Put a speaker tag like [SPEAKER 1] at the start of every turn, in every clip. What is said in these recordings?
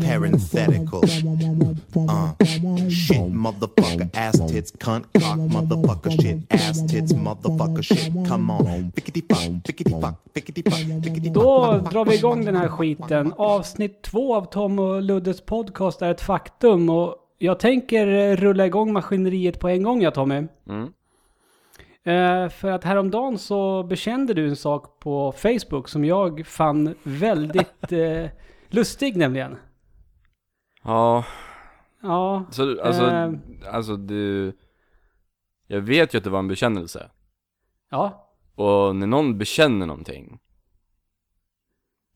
[SPEAKER 1] Parenthetical. Uh. Shit, motherfucker, ass tits, cunt, cock, motherfucker, shit, ass tits, motherfucker, shit. Come on. Fickety fuck, fickety fuck, fickety fuck, fickety
[SPEAKER 2] Då
[SPEAKER 1] fuck.
[SPEAKER 2] drar vi igång den här skiten. Avsnitt två av Tom och Luddes podcast är ett faktum och jag tänker eh, rulla igång maskineriet på en gång ja Tommy.
[SPEAKER 3] Mm.
[SPEAKER 2] Eh, för att häromdagen så bekände du en sak på Facebook som jag fann väldigt eh, lustig nämligen.
[SPEAKER 3] Ja,
[SPEAKER 2] Ja,
[SPEAKER 3] så alltså,
[SPEAKER 2] Eh.
[SPEAKER 3] alltså du Jag vet ju att det var en bekännelse
[SPEAKER 2] ja,
[SPEAKER 3] Och när någon bekänner någonting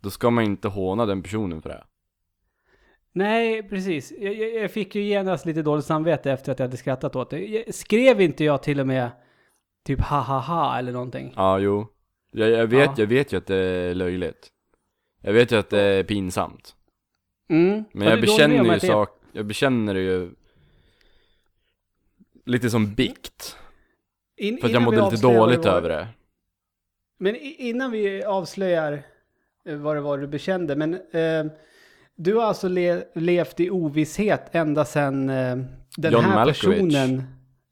[SPEAKER 3] Då ska man inte håna den personen för det
[SPEAKER 2] nej precis. Jag, jag, fick ju genast lite dåligt samvete efter att jag hade skrattat åt det. Skrev inte jag till och med typ ha ha ha eller någonting?
[SPEAKER 3] Ja, jo Jag, jag vet,
[SPEAKER 2] Ja.
[SPEAKER 3] jag vet ju att det är löjligt Jag vet ju att det är pinsamt.
[SPEAKER 2] Mm.
[SPEAKER 3] Men
[SPEAKER 2] Ja,
[SPEAKER 3] jag bekänner ju sak, jag bekänner det ju Lite som bikt.
[SPEAKER 2] In,
[SPEAKER 3] För att jag mådde lite dåligt över det.
[SPEAKER 2] Men innan vi avslöjar eh, vad det var du bekände, men eh, du har alltså le, levt i ovisshet ända sedan eh, den
[SPEAKER 3] John
[SPEAKER 2] här
[SPEAKER 3] Malkovich.
[SPEAKER 2] personen,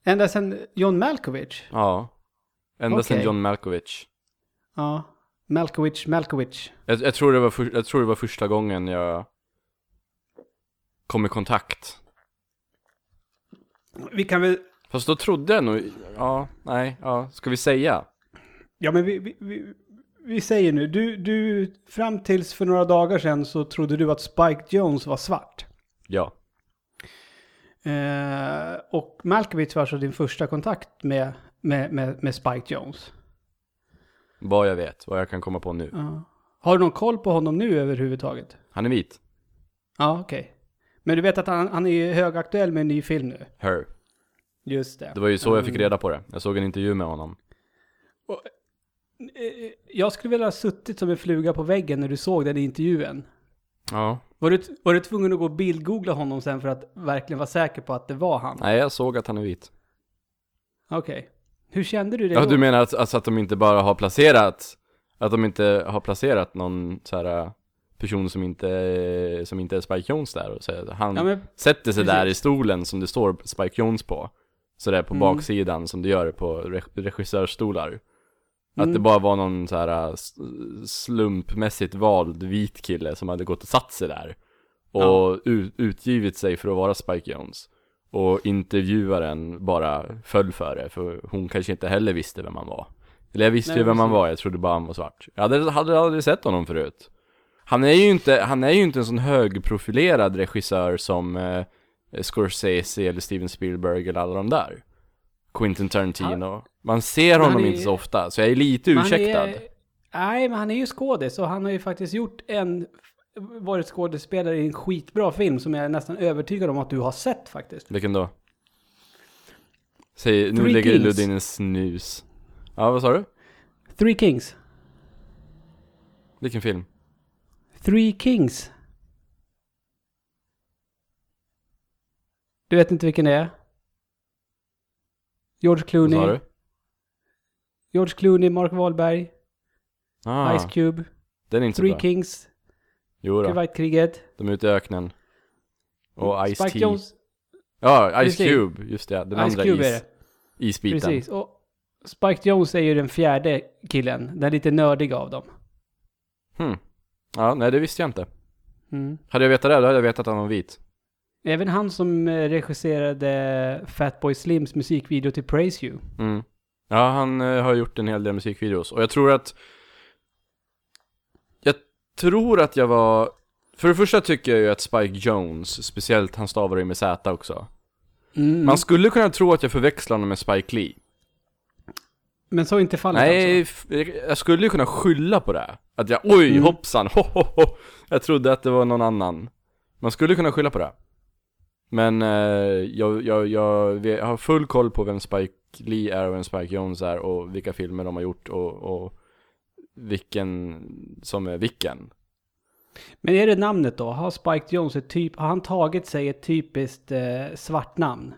[SPEAKER 2] ända sedan John Malkovich?
[SPEAKER 3] Ja. Ända sedan
[SPEAKER 2] Okej.
[SPEAKER 3] John Malkovich.
[SPEAKER 2] Ja, Malkovich, Malkovich.
[SPEAKER 3] jag, jag, tror det var för, jag tror det var första gången jag kom i kontakt
[SPEAKER 2] Vi kan väl,
[SPEAKER 3] Fast då trodde jag nog, ja, nej, ja, ska vi säga?
[SPEAKER 2] ja men vi, vi, vi, vi säger nu, du, du, fram tills för några dagar sedan så trodde du att Spike Jones var svart.
[SPEAKER 3] Ja.
[SPEAKER 2] Eh, och Malkovich var alltså din första kontakt med, med, med, med Spike Jones.
[SPEAKER 3] Vad jag vet, vad jag kan komma på nu.
[SPEAKER 2] Ja. Har du någon koll på honom nu överhuvudtaget?
[SPEAKER 3] Han är vit.
[SPEAKER 2] Ja, okej. Men du vet att han, han är högaktuell med en ny film nu.
[SPEAKER 3] Her.
[SPEAKER 2] Just det.
[SPEAKER 3] Det var ju så jag fick
[SPEAKER 2] Mm.
[SPEAKER 3] reda på det. Jag såg en intervju med honom.
[SPEAKER 2] Eh, Jag skulle vilja ha suttit som en fluga på väggen när du såg den intervjun.
[SPEAKER 3] Ja.
[SPEAKER 2] Var du, var du tvungen att gå och bildgoogla honom sen för att verkligen vara säker på att det var han?
[SPEAKER 3] Nej, jag såg att han är vit.
[SPEAKER 2] Okej. Hur kände du det
[SPEAKER 3] Ja,
[SPEAKER 2] då?
[SPEAKER 3] du menar att, alltså att de inte bara har placerat, att de inte har placerat någon så här äh, person som inte, som inte är Spike Jones där och säger han
[SPEAKER 2] Ja, men,
[SPEAKER 3] sätter sig där i
[SPEAKER 2] precis.
[SPEAKER 3] stolen som det står Spike Jones på. Så det är på
[SPEAKER 2] Mm.
[SPEAKER 3] baksidan som det gör på re- regissörsstolar. Att
[SPEAKER 2] Mm.
[SPEAKER 3] det bara var någon så här s- slumpmässigt vald vit kille som hade gått och satt sig där. Och
[SPEAKER 2] Ja.
[SPEAKER 3] ut, utgivit sig för att vara Spike Jones. Och intervjuaren bara föll för det, för hon kanske inte heller visste vem han var. Eller jag visste
[SPEAKER 2] Nej,
[SPEAKER 3] ju vem han var, jag trodde bara han var svart. Jag hade, hade aldrig sett honom förut. Han är ju inte, han är ju inte en sån högprofilerad regissör som eh, Scorsese eller Steven Spielberg eller alla de där. Quentin Tarantino. Man ser honom
[SPEAKER 2] är-
[SPEAKER 3] inte så ofta, så jag är lite ursäktad.
[SPEAKER 2] Är, nej, men han är ju skådis och han har ju faktiskt gjort en, varit skådespelare i en skitbra film som jag är nästan övertygad om att du har sett faktiskt.
[SPEAKER 3] Vilken då? Säg, nu
[SPEAKER 2] Three
[SPEAKER 3] lägger
[SPEAKER 2] Kings.
[SPEAKER 3] Ludde in en snus. Ja, vad sa du?
[SPEAKER 2] Three Kings.
[SPEAKER 3] Vilken film?
[SPEAKER 2] Three Kings. Du vet inte vilken det är? George
[SPEAKER 3] Vad
[SPEAKER 2] Clooney.
[SPEAKER 3] sa du?
[SPEAKER 2] George Clooney, Mark Wahlberg,
[SPEAKER 3] Ah,
[SPEAKER 2] Ice Cube,
[SPEAKER 3] den är inte så
[SPEAKER 2] Three
[SPEAKER 3] bra.
[SPEAKER 2] Kings, Kuwaitkriget.
[SPEAKER 3] de är ute i öknen. Och Ice
[SPEAKER 2] Spike
[SPEAKER 3] T.
[SPEAKER 2] Jones.
[SPEAKER 3] Ja, Ice
[SPEAKER 2] Precis.
[SPEAKER 3] Cube, just det. Den
[SPEAKER 2] Ice
[SPEAKER 3] andra
[SPEAKER 2] Cube är
[SPEAKER 3] is,
[SPEAKER 2] det.
[SPEAKER 3] isbiten.
[SPEAKER 2] Precis. Och Spike Jones är ju den fjärde killen. Den lite nördiga av dem.
[SPEAKER 3] Hmm. Ja, nej det visste jag inte.
[SPEAKER 2] Mm.
[SPEAKER 3] Hade jag vetat det, då hade jag vetat att han var vit.
[SPEAKER 2] Även han som eh, regisserade Fatboy Slims musikvideo till Praise You.
[SPEAKER 3] Mm. Ja, han eh, har gjort en hel del musikvideos. Och jag tror att... Tror att jag var... För det första tycker jag ju att Spike Jones, speciellt han stavar det med Z också.
[SPEAKER 2] Mm.
[SPEAKER 3] Man skulle kunna tro att jag förväxlar honom med Spike Lee.
[SPEAKER 2] Men så är inte fallet
[SPEAKER 3] Nej,
[SPEAKER 2] alltså.
[SPEAKER 3] jag skulle ju kunna skylla på det. Att jag, oj
[SPEAKER 2] Mm.
[SPEAKER 3] hoppsan, ho, ho, ho. Jag trodde att det var någon annan. Man skulle kunna skylla på det. Men eh, jag, jag, jag, jag har full koll på vem Spike Lee är och vem Spike Jones är och vilka filmer de har gjort och, och vilken som är vilken.
[SPEAKER 2] Men är det namnet då? Har Spike Jones ett typ, har han tagit sig ett typiskt eh, svart namn?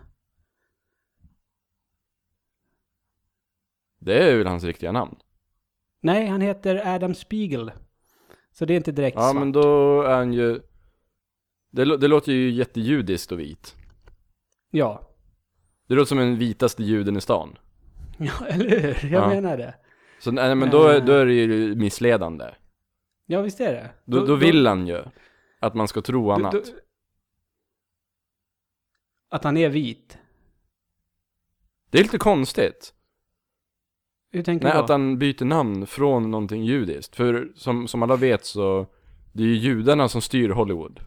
[SPEAKER 3] Det är väl hans riktiga namn?
[SPEAKER 2] Nej, han heter Adam Spiegel. Så det är inte direkt
[SPEAKER 3] Ja
[SPEAKER 2] svart.
[SPEAKER 3] men då är han ju det, det låter ju jättejudiskt och vit.
[SPEAKER 2] Ja.
[SPEAKER 3] Det låter som den vitaste juden i stan.
[SPEAKER 2] Ja, eller hur? Jag
[SPEAKER 3] Ja.
[SPEAKER 2] menar det.
[SPEAKER 3] Så nej, men då, är-
[SPEAKER 2] Eh.
[SPEAKER 3] då är det ju missledande.
[SPEAKER 2] Ja, visst är det.
[SPEAKER 3] Då, då vill han ju att man ska tro annat.
[SPEAKER 2] då- Att han är vit.
[SPEAKER 3] Det är lite konstigt.
[SPEAKER 2] Hur tänker
[SPEAKER 3] Nej,
[SPEAKER 2] du då?
[SPEAKER 3] att han byter namn från någonting judiskt. För som, som alla vet så, det är ju judarna som styr Hollywood.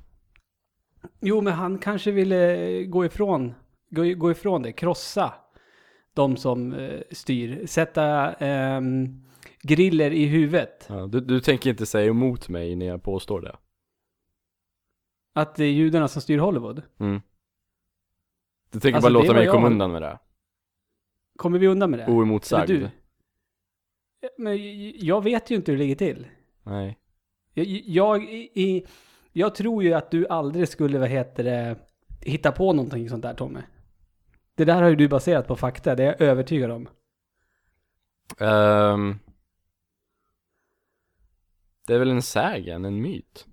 [SPEAKER 2] Jo, men han kanske ville gå ifrån, gå, gå ifrån det, krossa de som eh, styr, sätta ehm, griller i huvudet.
[SPEAKER 3] Ja, du, du tänker inte säga emot mig när jag påstår det.
[SPEAKER 2] Att det är judarna som styr Hollywood.
[SPEAKER 3] Mm. Du tänker
[SPEAKER 2] Alltså,
[SPEAKER 3] bara låta mig
[SPEAKER 2] jag-
[SPEAKER 3] komma undan med det.
[SPEAKER 2] Kommer vi undan med det?
[SPEAKER 3] Oemotsagd.
[SPEAKER 2] Du? Men jag vet ju inte hur det ligger till.
[SPEAKER 3] Nej.
[SPEAKER 2] Jag, jag, i, jag tror ju att du aldrig skulle, vad heter det, hitta på någonting sånt där Tommy. Det där har ju du baserat på fakta, det är jag övertygad om.
[SPEAKER 3] Ehm, det är väl en sägen, en myt?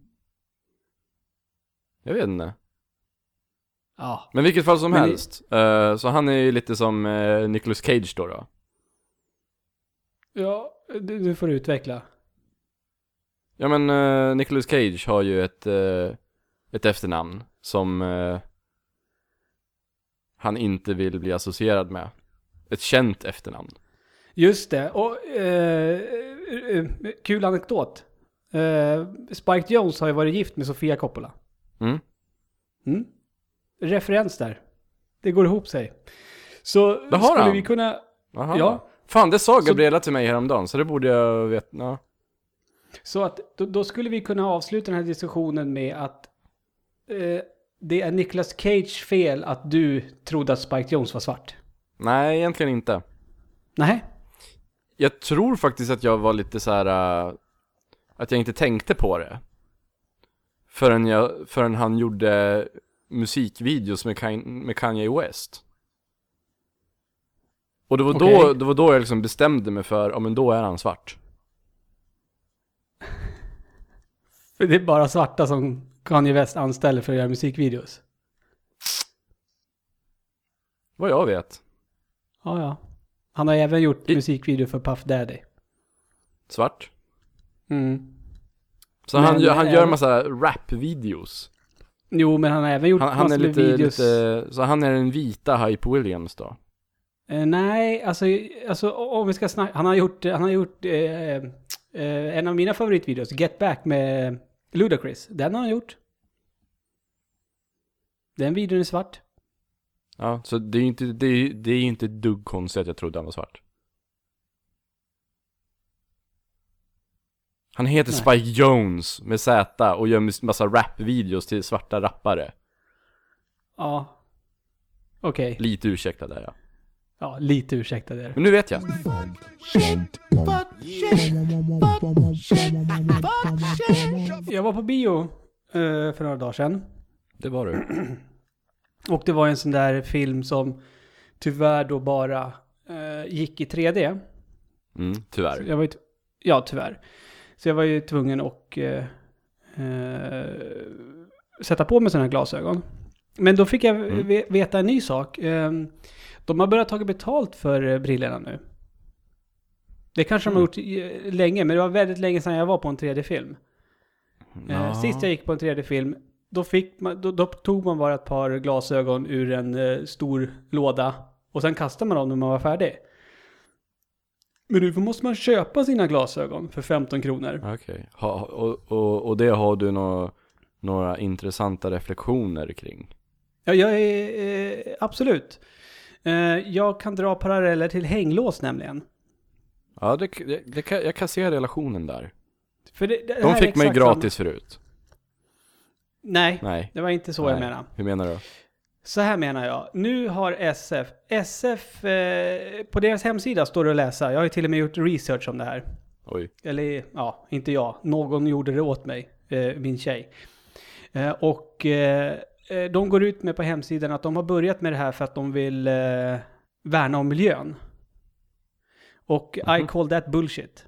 [SPEAKER 3] Jag vet inte.
[SPEAKER 2] Ja.
[SPEAKER 3] Men vilket fall som
[SPEAKER 2] Men
[SPEAKER 3] helst. eh, så han är ju lite som uh, Nicolas Cage då då.
[SPEAKER 2] Ja, du, du får utveckla.
[SPEAKER 3] Ja men uh, Nicolas Cage har ju ett, eh, ett efternamn som han inte vill bli associerad med. Ett känt efternamn.
[SPEAKER 2] Just det, och eh, eh, kul anekdot. Eh, Spike Jones har ju varit gift med Sofia Coppola.
[SPEAKER 3] Mm.
[SPEAKER 2] Mm. Referens där. Det går ihop sig. Så
[SPEAKER 3] Det har
[SPEAKER 2] skulle
[SPEAKER 3] han.
[SPEAKER 2] vi kunna...
[SPEAKER 3] Jaha.
[SPEAKER 2] Ja.
[SPEAKER 3] Fan det sa
[SPEAKER 2] Så-
[SPEAKER 3] Gabriella till mig häromdagen, så det borde jag veta. Ja.
[SPEAKER 2] Så att då, då skulle vi kunna avsluta den här diskussionen med att eh, det är Nicolas Cage fel att du trodde att Spike Jones var svart.
[SPEAKER 3] Nej, egentligen inte.
[SPEAKER 2] Nej.
[SPEAKER 3] Jag tror faktiskt att jag var lite så här äh, att jag inte tänkte på det. Förrän, jag, förrän han gjorde musikvideos med, med Kanye West. Och det var, då,
[SPEAKER 2] Okej.
[SPEAKER 3] det var då jag liksom bestämde mig för, ja men då är han svart.
[SPEAKER 2] För det är bara svarta som Kanye West anställer för att göra musikvideos.
[SPEAKER 3] Vad jag vet.
[SPEAKER 2] Ja, ja. Han har även gjort
[SPEAKER 3] I-
[SPEAKER 2] musikvideo för Puff Daddy.
[SPEAKER 3] Svart.
[SPEAKER 2] Mm.
[SPEAKER 3] Så
[SPEAKER 2] Men
[SPEAKER 3] han, gör- han gör
[SPEAKER 2] även-
[SPEAKER 3] massa rap-videos.
[SPEAKER 2] Jo, men han har även gjort
[SPEAKER 3] Han, han
[SPEAKER 2] massor med
[SPEAKER 3] lite,
[SPEAKER 2] videos.
[SPEAKER 3] lite, så han är den vita Hype Williams då.
[SPEAKER 2] Eh, nej, alltså, alltså om vi ska snacka. Han har gjort, han har gjort eh, eh, en av mina favoritvideos, Get Back med Ludacris. Den har han gjort. Den videon är svart.
[SPEAKER 3] Ja, så det är ju inte, det är, det är inte ett dugg konstigt att jag trodde han var svart. Han heter
[SPEAKER 2] Nej.
[SPEAKER 3] Spike Jones med Z och gör massa rap-videos till svarta rappare.
[SPEAKER 2] Ja. Okej.
[SPEAKER 3] Lite ursäkta där ja.
[SPEAKER 2] Ja, lite ursäkta det.
[SPEAKER 3] Men nu vet jag.
[SPEAKER 2] Jag var på bio eh, för några dagar sedan.
[SPEAKER 3] Det var du.
[SPEAKER 2] Och det var en sån där film som tyvärr då bara eh, gick i 3D.
[SPEAKER 3] Mm,
[SPEAKER 2] Så
[SPEAKER 3] tyvärr.
[SPEAKER 2] jag var ju ja, tyvärr. Så jag var ju tvungen att eh, eh, sätta på mig sådana här glasögon. Men då fick jag
[SPEAKER 3] Mm.
[SPEAKER 2] ve- veta en ny sak. De har börjat ta betalt för eh, brillorna nu. Det kanske de har
[SPEAKER 3] Mm.
[SPEAKER 2] gjort eh, länge, men det var väldigt länge sedan jag var på en 3D-film. Eh,
[SPEAKER 3] Ja.
[SPEAKER 2] Sist jag gick på en 3D-film, då, fick man, då, då tog man bara ett par glasögon ur en eh, stor låda och sen kastade man dem när man var färdig. Men nu måste man köpa sina glasögon för 15 kronor.
[SPEAKER 3] Okej. Ha, och, och, och det har du nå, några intressanta reflektioner kring?
[SPEAKER 2] Ja, jag är eh, absolut. Eh, jag kan dra paralleller till hänglås nämligen.
[SPEAKER 3] Ja, det, det, det kan, jag kan se relationen där.
[SPEAKER 2] För det, det
[SPEAKER 3] De fick
[SPEAKER 2] samma-
[SPEAKER 3] gratis förut.
[SPEAKER 2] Nej,
[SPEAKER 3] Nej.
[SPEAKER 2] det var inte så jag
[SPEAKER 3] Nej.
[SPEAKER 2] menade.
[SPEAKER 3] Hur menar du?
[SPEAKER 2] Så här menar jag. Nu har SF, SF, eh, på deras hemsida står det att läsa, jag har ju till och med gjort research om det här.
[SPEAKER 3] Oj.
[SPEAKER 2] Eller ja, inte jag. Någon gjorde det åt mig. Eh, min tjej. Eh, och eh, de går ut med på hemsidan att de har börjat med det här för att de vill eh, värna om miljön. Och I
[SPEAKER 3] Mhm.
[SPEAKER 2] call that bullshit.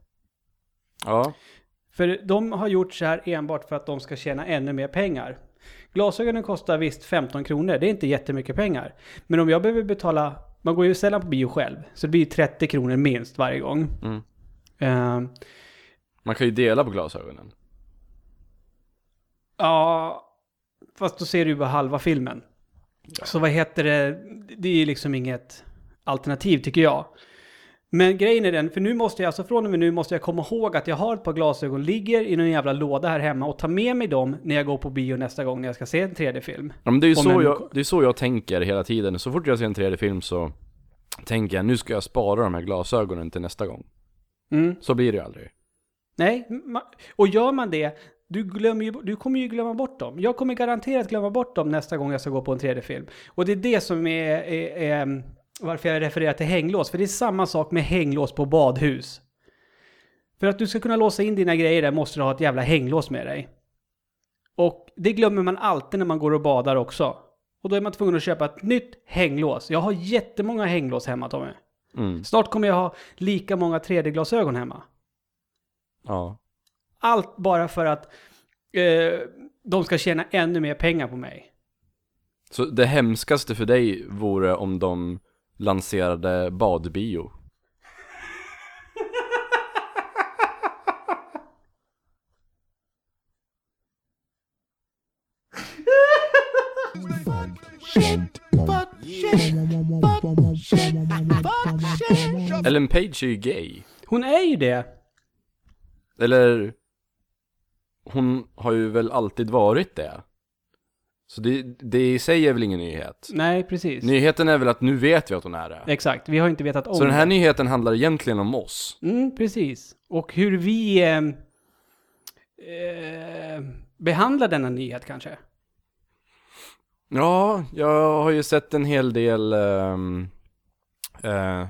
[SPEAKER 3] Ja.
[SPEAKER 2] För de har gjort så här enbart för att de ska tjäna ännu mer pengar. Glasögonen kostar visst 15 kronor, det är inte jättemycket pengar. Men om jag behöver betala, man går ju sällan på bio själv, så det blir 30 kronor minst varje gång.
[SPEAKER 3] Mm.
[SPEAKER 2] Eh,
[SPEAKER 3] Man kan ju dela på glasögonen.
[SPEAKER 2] ja, fast då ser du ju bara halva filmen. Så vad heter det, det är ju liksom inget alternativ tycker jag. Men grejen är den, för nu måste jag, alltså från och med nu måste jag komma ihåg att jag har ett par glasögon, ligger i någon jävla låda här hemma och ta med mig dem när jag går på bio nästa gång när jag ska se en 3D-film.
[SPEAKER 3] Ja, men det är ju
[SPEAKER 2] Om
[SPEAKER 3] så
[SPEAKER 2] en-
[SPEAKER 3] jag, det är så jag tänker hela tiden. Så fort jag ser en 3D-film så tänker jag nu ska jag spara de här glasögonen till nästa gång.
[SPEAKER 2] Mm.
[SPEAKER 3] Så blir det ju aldrig.
[SPEAKER 2] Nej, och gör man det, du, glömmer ju, du kommer ju glömma bort dem. Jag kommer garanterat glömma bort dem nästa gång jag ska gå på en 3D-film. Och det är det som är, är, är varför jag refererar till hänglås. För det är samma sak med hänglås på badhus. För att du ska kunna låsa in dina grejer där måste du ha ett jävla hänglås med dig. Och det glömmer man alltid när man går och badar också. Och då är man tvungen att köpa ett nytt hänglås. Jag har jättemånga hänglås hemma Tommy.
[SPEAKER 3] Mm.
[SPEAKER 2] Snart kommer jag ha lika många 3D-glasögon hemma.
[SPEAKER 3] Ja.
[SPEAKER 2] Allt bara för att eh, de ska tjäna ännu mer pengar på mig.
[SPEAKER 3] Så det hemskaste för dig vore om de lanserade badbio. Ellen Page är ju gay.
[SPEAKER 2] Hon är ju det.
[SPEAKER 3] Eller Hon har ju väl alltid varit det Så det, det i sig är väl ingen nyhet
[SPEAKER 2] Nej, precis.
[SPEAKER 3] Nyheten är väl att nu vet vi att hon är det
[SPEAKER 2] Exakt, vi har inte vetat om
[SPEAKER 3] Så den här nyheten handlar egentligen om oss
[SPEAKER 2] Mm, precis. Och hur vi eh, eh, behandlar denna nyhet kanske.
[SPEAKER 3] Ja, jag har ju sett en hel del ehm, eh,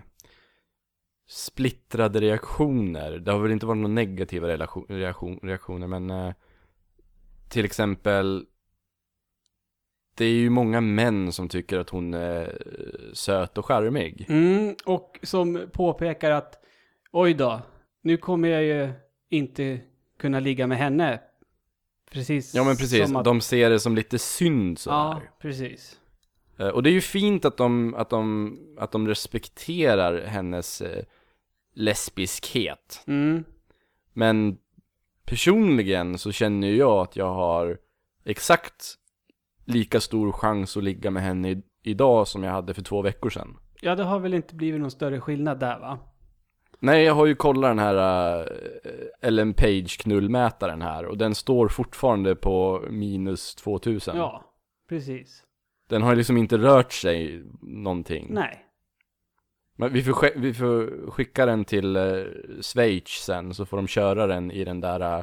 [SPEAKER 3] splittrade reaktioner. Det har väl inte varit några negativa relation, reaktion, reaktioner, men eh, till exempel det är ju många män som tycker att hon är eh, söt och charmig.
[SPEAKER 2] Mm, och som påpekar att oj då, nu kommer jag ju inte kunna ligga med henne. Precis.
[SPEAKER 3] Ja men precis,
[SPEAKER 2] att,
[SPEAKER 3] de ser det som lite synd sådär.
[SPEAKER 2] Ja, precis.
[SPEAKER 3] Eh, Och det är ju fint att de, att de, att de respekterar hennes lesbiskhet.
[SPEAKER 2] Mm,
[SPEAKER 3] Men personligen så känner jag att jag har exakt lika stor chans att ligga med henne i, idag som jag hade för två veckor sedan.
[SPEAKER 2] ja, det har väl inte blivit någon större skillnad där va?
[SPEAKER 3] Nej, jag har ju kollat den här uh, Ellen Page knullmätaren här och den står fortfarande på minus 2000.
[SPEAKER 2] Ja, precis.
[SPEAKER 3] Den har liksom inte rört sig någonting.
[SPEAKER 2] Nej.
[SPEAKER 3] Men vi får, vi får skicka den till uh, Schweiz sen så får de köra den i den där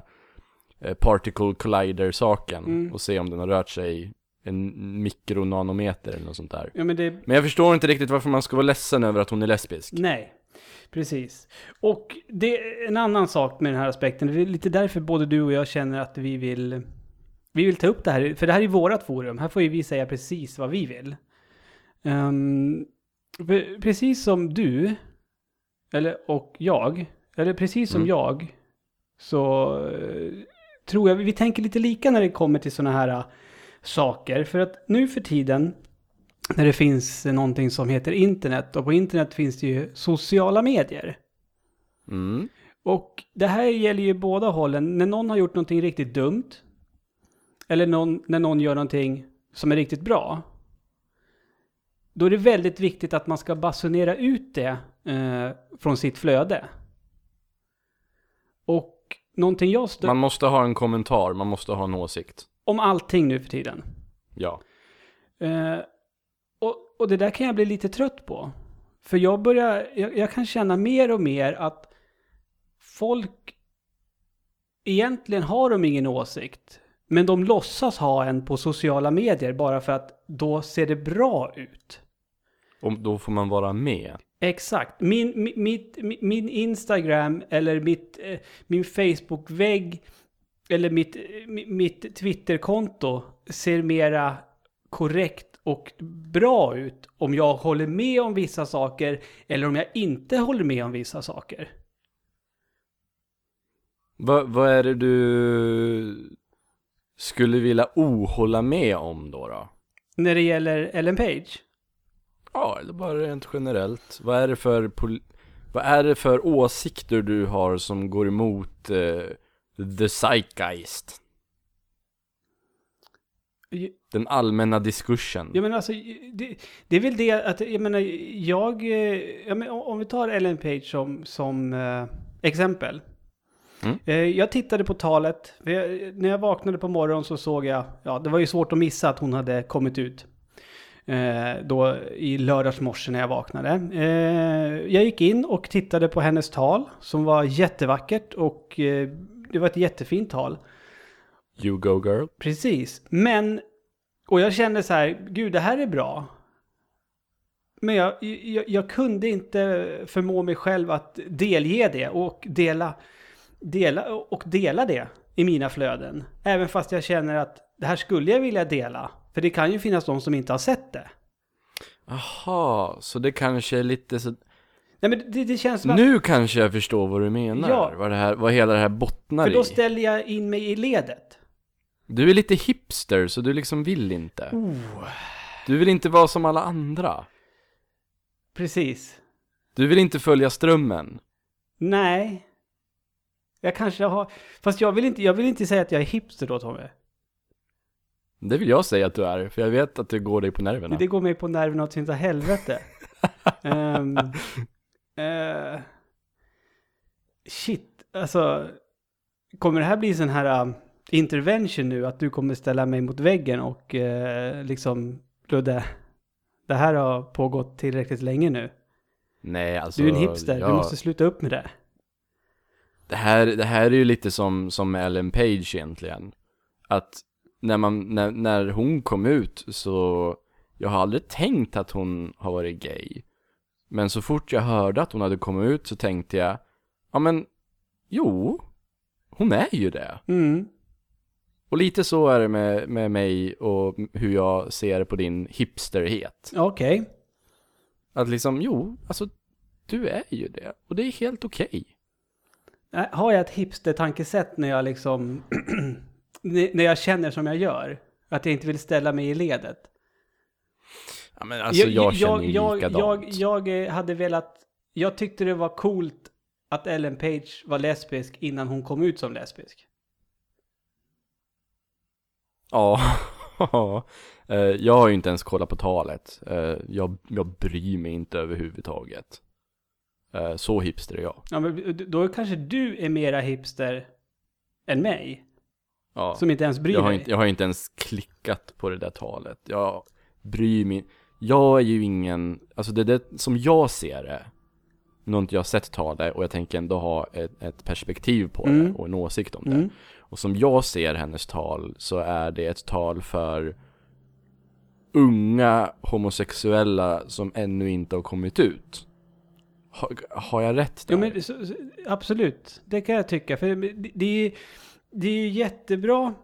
[SPEAKER 3] uh, particle collider saken
[SPEAKER 2] Mm.
[SPEAKER 3] och se om den har rört sig en mikronanometer eller något sånt där.
[SPEAKER 2] Ja, men det,
[SPEAKER 3] Men jag förstår inte riktigt varför man ska vara ledsen över att hon är lesbisk.
[SPEAKER 2] Nej, precis. Och det är en annan sak med den här aspekten. Det är lite därför både du och jag känner att vi vill, vi vill ta upp det här. För det här är vårat forum. Här får ju vi säga precis vad vi vill. Pre- precis som du, eller och jag, eller precis som
[SPEAKER 3] Mm.
[SPEAKER 2] jag, så eh, tror jag vi tänker lite lika när det kommer till sådana här eh, saker. För att nu för tiden när det finns någonting som heter internet och på internet finns det ju sociala medier.
[SPEAKER 3] Mm.
[SPEAKER 2] Och det här gäller ju båda hållen. När någon har gjort någonting riktigt dumt eller någon, när någon gör någonting som är riktigt bra. Då är det väldigt viktigt att man ska basunera ut det eh, från sitt flöde. Och någonting jag stör
[SPEAKER 3] Man måste ha en kommentar, man måste ha en åsikt.
[SPEAKER 2] om allting nu för tiden.
[SPEAKER 3] Ja.
[SPEAKER 2] Eh, och, och det där kan jag bli lite trött på. För jag börjar, jag, jag kan känna mer och mer att folk egentligen har de ingen åsikt. Men de låtsas ha en på sociala medier bara för att då ser det bra ut.
[SPEAKER 3] Och då får man vara med.
[SPEAKER 2] Exakt. Min, mi- mitt, mi- min Instagram eller mitt, eh, min Facebook-vägg eller mitt, eh, mi- mitt Twitter-konto ser mera korrekt och bra ut om jag håller med om vissa saker eller om jag inte håller med om vissa saker.
[SPEAKER 3] Vad, vad är det du skulle vilja ohålla med om då? då?
[SPEAKER 2] När det gäller Ellen Page.
[SPEAKER 3] Ja, eller bara rent generellt. Vad är det för, pol- vad är det för åsikter du har som går emot eh, the zeitgeist? Den allmänna diskursen.
[SPEAKER 2] Ja men alltså, det, det är väl det att, jag menar, jag, eh, ja, men om vi tar Ellen Page som, som eh, exempel.
[SPEAKER 3] Mm.
[SPEAKER 2] Eh, jag tittade på talet, jag, när jag vaknade på morgonen så såg jag, ja det var ju svårt att missa att hon hade kommit ut. Eh, då i lördags morse när jag vaknade. Eh, jag gick in och tittade på hennes tal som var jättevackert och eh, det var ett jättefint tal.
[SPEAKER 3] You go girl.
[SPEAKER 2] Precis, men... Och jag kände så här, gud det här är bra. Men jag, jag, jag kunde inte förmå mig själv att delge det och dela, dela, och dela det i mina flöden. Även fast jag känner att det här skulle jag vilja dela. För det kan ju finnas de som inte har sett det.
[SPEAKER 3] Aha, så det kanske är lite så...
[SPEAKER 2] Nej men det, det känns som att...
[SPEAKER 3] Nu kanske jag förstår vad du menar.
[SPEAKER 2] Ja.
[SPEAKER 3] Vad, det här, vad hela det här bottnar
[SPEAKER 2] För då
[SPEAKER 3] i.
[SPEAKER 2] ställer jag in mig i ledet.
[SPEAKER 3] Du är lite hipster, så du liksom vill inte.
[SPEAKER 2] Oh.
[SPEAKER 3] Du vill inte vara som alla andra.
[SPEAKER 2] Precis.
[SPEAKER 3] Du vill inte följa strömmen.
[SPEAKER 2] Nej. Jag kanske har... Fast jag vill inte, jag vill inte säga att jag är hipster då Tommy.
[SPEAKER 3] Det vill jag säga att du är, för jag vet att det går dig på nerverna.
[SPEAKER 2] Det går mig på nerverna åt sin helvete. Ehm, eh, shit, alltså. Kommer det här bli sån här um, intervention nu? Att du kommer ställa mig mot väggen och uh, liksom, Ludde, det här har pågått tillräckligt länge nu.
[SPEAKER 3] Nej, alltså.
[SPEAKER 2] Du är en hipster,
[SPEAKER 3] jag-
[SPEAKER 2] du måste sluta upp med det.
[SPEAKER 3] det, här, det här är ju lite som, som Ellen Page egentligen. Att när, man, när, när hon kom ut så, jag har aldrig tänkt att hon har varit gay. Men så fort jag hörde att hon hade kommit ut så tänkte jag, ja men, jo, hon är ju det.
[SPEAKER 2] Mm.
[SPEAKER 3] Och lite så är det med, med mig och hur jag ser på din hipsterhet.
[SPEAKER 2] Okej.
[SPEAKER 3] Att liksom, jo, alltså, du är ju det. Och det är helt okej.
[SPEAKER 2] Äh, Har jag ett hipster-tankesätt när jag liksom... när jag känner som jag gör? Att jag inte vill ställa mig i ledet?
[SPEAKER 3] Ja men alltså jag, känner ju
[SPEAKER 2] jag,
[SPEAKER 3] likadant.
[SPEAKER 2] jag, jag eh, hade velat... Jag tyckte det var coolt att Ellen Page var lesbisk innan hon kom ut som lesbisk.
[SPEAKER 3] Ja, Eh, jag har ju inte ens kollat på talet. Eh, Jag, jag bryr mig inte överhuvudtaget. Så hipster är jag.
[SPEAKER 2] Ja, men då kanske du är mera hipster än mig.
[SPEAKER 3] Ja.
[SPEAKER 2] Som inte ens bryr
[SPEAKER 3] Jag har,
[SPEAKER 2] dig.
[SPEAKER 3] inte, jag har inte ens klickat på det där talet. Jag bryr mig Jag är ju ingen, alltså det det som jag ser det. Nu har inte jag sett talet och jag tänker ändå ha ett, ett perspektiv på
[SPEAKER 2] Mm.
[SPEAKER 3] det och en åsikt om det.
[SPEAKER 2] Mm.
[SPEAKER 3] Och som jag ser hennes tal så är det ett tal för unga homosexuella som ännu inte har kommit ut. Har, har jag rätt där?
[SPEAKER 2] Jo, men så, så, absolut, det kan jag tycka. För det, det, är, det är ju jättebra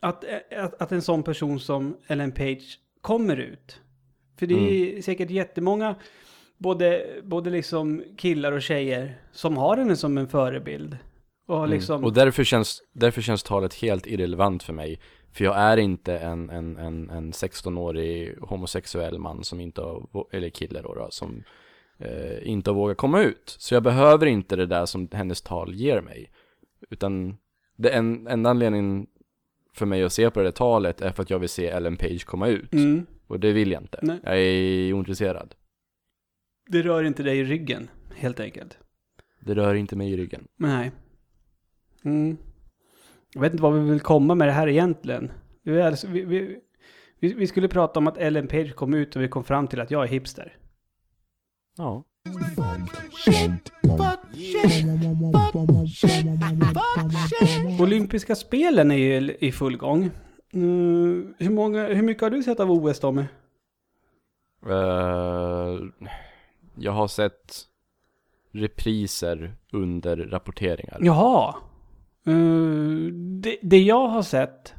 [SPEAKER 2] att, att, att en sån person som Ellen Page kommer ut. För det är säkert jättemånga, både, både liksom killar och tjejer, som har henne som en förebild. Och liksom...
[SPEAKER 3] Mm. Och därför känns, därför känns talet helt irrelevant för mig. För jag är inte en, en, en, en 16-årig homosexuell man som inte har, eller kille då, då som eh, inte har vågat komma ut. Så jag behöver inte det där som hennes tal ger mig. Utan det en, enda anledningen för mig att se på det där talet är för att jag vill se Ellen Page komma ut.
[SPEAKER 2] Mm,
[SPEAKER 3] Och det vill jag inte.
[SPEAKER 2] Nej.
[SPEAKER 3] Jag är ointresserad.
[SPEAKER 2] det rör inte dig i ryggen, helt enkelt.
[SPEAKER 3] Det rör inte mig i ryggen.
[SPEAKER 2] Nej. Mm. Jag vet inte vad vi vill komma med det här egentligen. Vi, alltså, vi, vi, vi, vi skulle prata om att Ellen Page kom ut och vi kom fram till att jag är hipster.
[SPEAKER 3] Ja.
[SPEAKER 2] Olympiska spelen är ju i full gång. Mm, hur, många, hur mycket har du sett av OS Tommy?
[SPEAKER 3] Eh, jag har sett repriser under rapporteringar.
[SPEAKER 2] Jaha. Eh, det, det jag har sett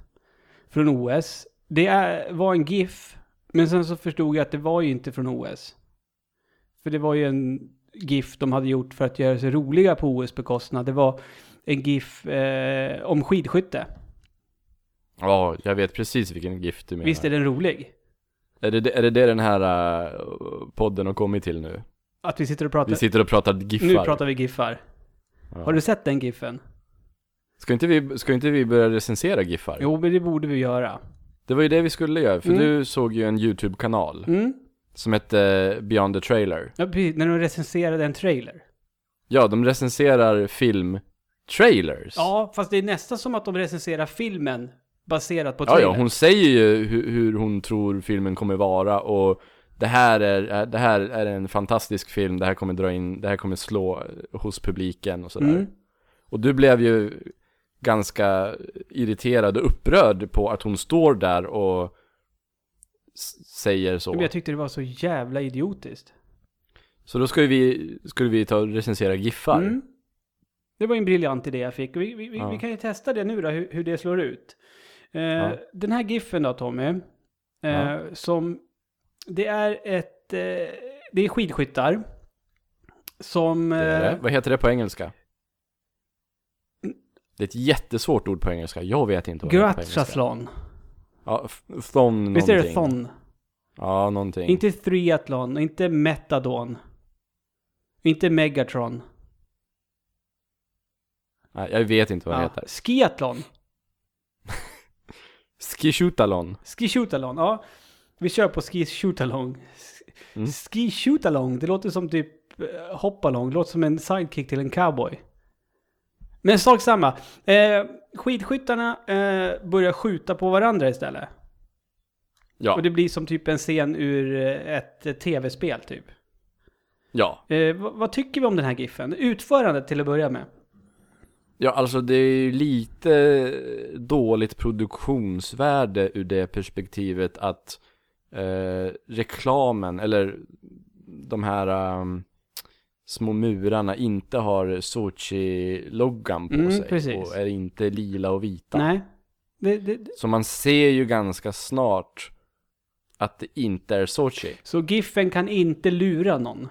[SPEAKER 2] från OS, det är, var en GIF. Men sen så förstod jag att det var ju inte från OS. För det var ju en GIF de hade gjort för att göra sig roliga på OS bekostnad. Det var en GIF eh, om skidskytte.
[SPEAKER 3] Ja, jag vet precis vilken gift du menar.
[SPEAKER 2] Visst är den rolig?
[SPEAKER 3] Är det, är det det den här eh, podden har kommit till nu?
[SPEAKER 2] Att vi sitter och pratar.
[SPEAKER 3] Vi sitter och pratar giffar.
[SPEAKER 2] nu pratar vi GIFar.
[SPEAKER 3] Ja.
[SPEAKER 2] Har du sett den GIFen?
[SPEAKER 3] Ska inte vi, ska inte vi börja recensera giffar?
[SPEAKER 2] Jo, men det borde vi göra.
[SPEAKER 3] Det var ju det vi skulle göra, för
[SPEAKER 2] Mm.
[SPEAKER 3] du såg ju en YouTube-kanal
[SPEAKER 2] Mm.
[SPEAKER 3] Som hette Beyond the Trailer.
[SPEAKER 2] Ja. När de recenserade en trailer.
[SPEAKER 3] Ja, de recenserar film-trailers.
[SPEAKER 2] Ja, fast det är nästan som att de recenserar filmen baserat på
[SPEAKER 3] ja,
[SPEAKER 2] trailern.
[SPEAKER 3] ja, hon säger ju hur, hur hon tror filmen kommer vara och det här, är, det här är en fantastisk film, det här kommer dra in, det här kommer slå hos publiken och sådär.
[SPEAKER 2] Mm.
[SPEAKER 3] Och du blev ju ganska irriterad och upprörd på att hon står där och säger så.
[SPEAKER 2] Men jag tyckte det var så jävla idiotiskt.
[SPEAKER 3] Så då skulle vi, skulle vi ta och recensera giffar.
[SPEAKER 2] Mm. Det var en briljant idé jag fick. Vi, vi,
[SPEAKER 3] Ja.
[SPEAKER 2] vi kan ju testa det nu då, hur, hur det slår ut. Eh,
[SPEAKER 3] Ja.
[SPEAKER 2] Den här giffen då, Tommy. Eh,
[SPEAKER 3] Ja.
[SPEAKER 2] Som, det är ett, eh, det är skidskyttar. Som...
[SPEAKER 3] Det är
[SPEAKER 2] eh,
[SPEAKER 3] det. Vad heter det på engelska? Det är ett jättesvårt ord på engelska. Jag vet inte vad det är på engelska. Ja, thon någonting.
[SPEAKER 2] Visst är det thon?
[SPEAKER 3] Ja, någonting.
[SPEAKER 2] Inte triathlon, inte metadon. Inte megatron.
[SPEAKER 3] Nej, jag vet inte vad det
[SPEAKER 2] Ja.
[SPEAKER 3] heter.
[SPEAKER 2] Skiathlon.
[SPEAKER 3] Skishutalon.
[SPEAKER 2] Ski-shootalong, ja. Vi kör på ski-shootalong.
[SPEAKER 3] Mm.
[SPEAKER 2] Det låter som typ eh, hoppalong. Det låter som en sidekick till en cowboy. Men sak samma. Eh, skidskyttarna eh, börjar skjuta på varandra istället.
[SPEAKER 3] Ja,
[SPEAKER 2] Och det blir som typ en scen ur eh, ett tv-spel typ.
[SPEAKER 3] ja.
[SPEAKER 2] Eh, vad, vad tycker vi om den här giffen? Utförandet till att börja med.
[SPEAKER 3] Ja, alltså det är ju lite dåligt produktionsvärde ur det perspektivet att eh, reklamen, eller de här um, små murarna inte har Sochi-loggan på
[SPEAKER 2] Mm,
[SPEAKER 3] sig
[SPEAKER 2] precis.
[SPEAKER 3] och är inte lila och vita.
[SPEAKER 2] Nej. Det, det, det.
[SPEAKER 3] Så man ser ju ganska snart att det inte är Sochi.
[SPEAKER 2] Så giffen kan inte lura någon.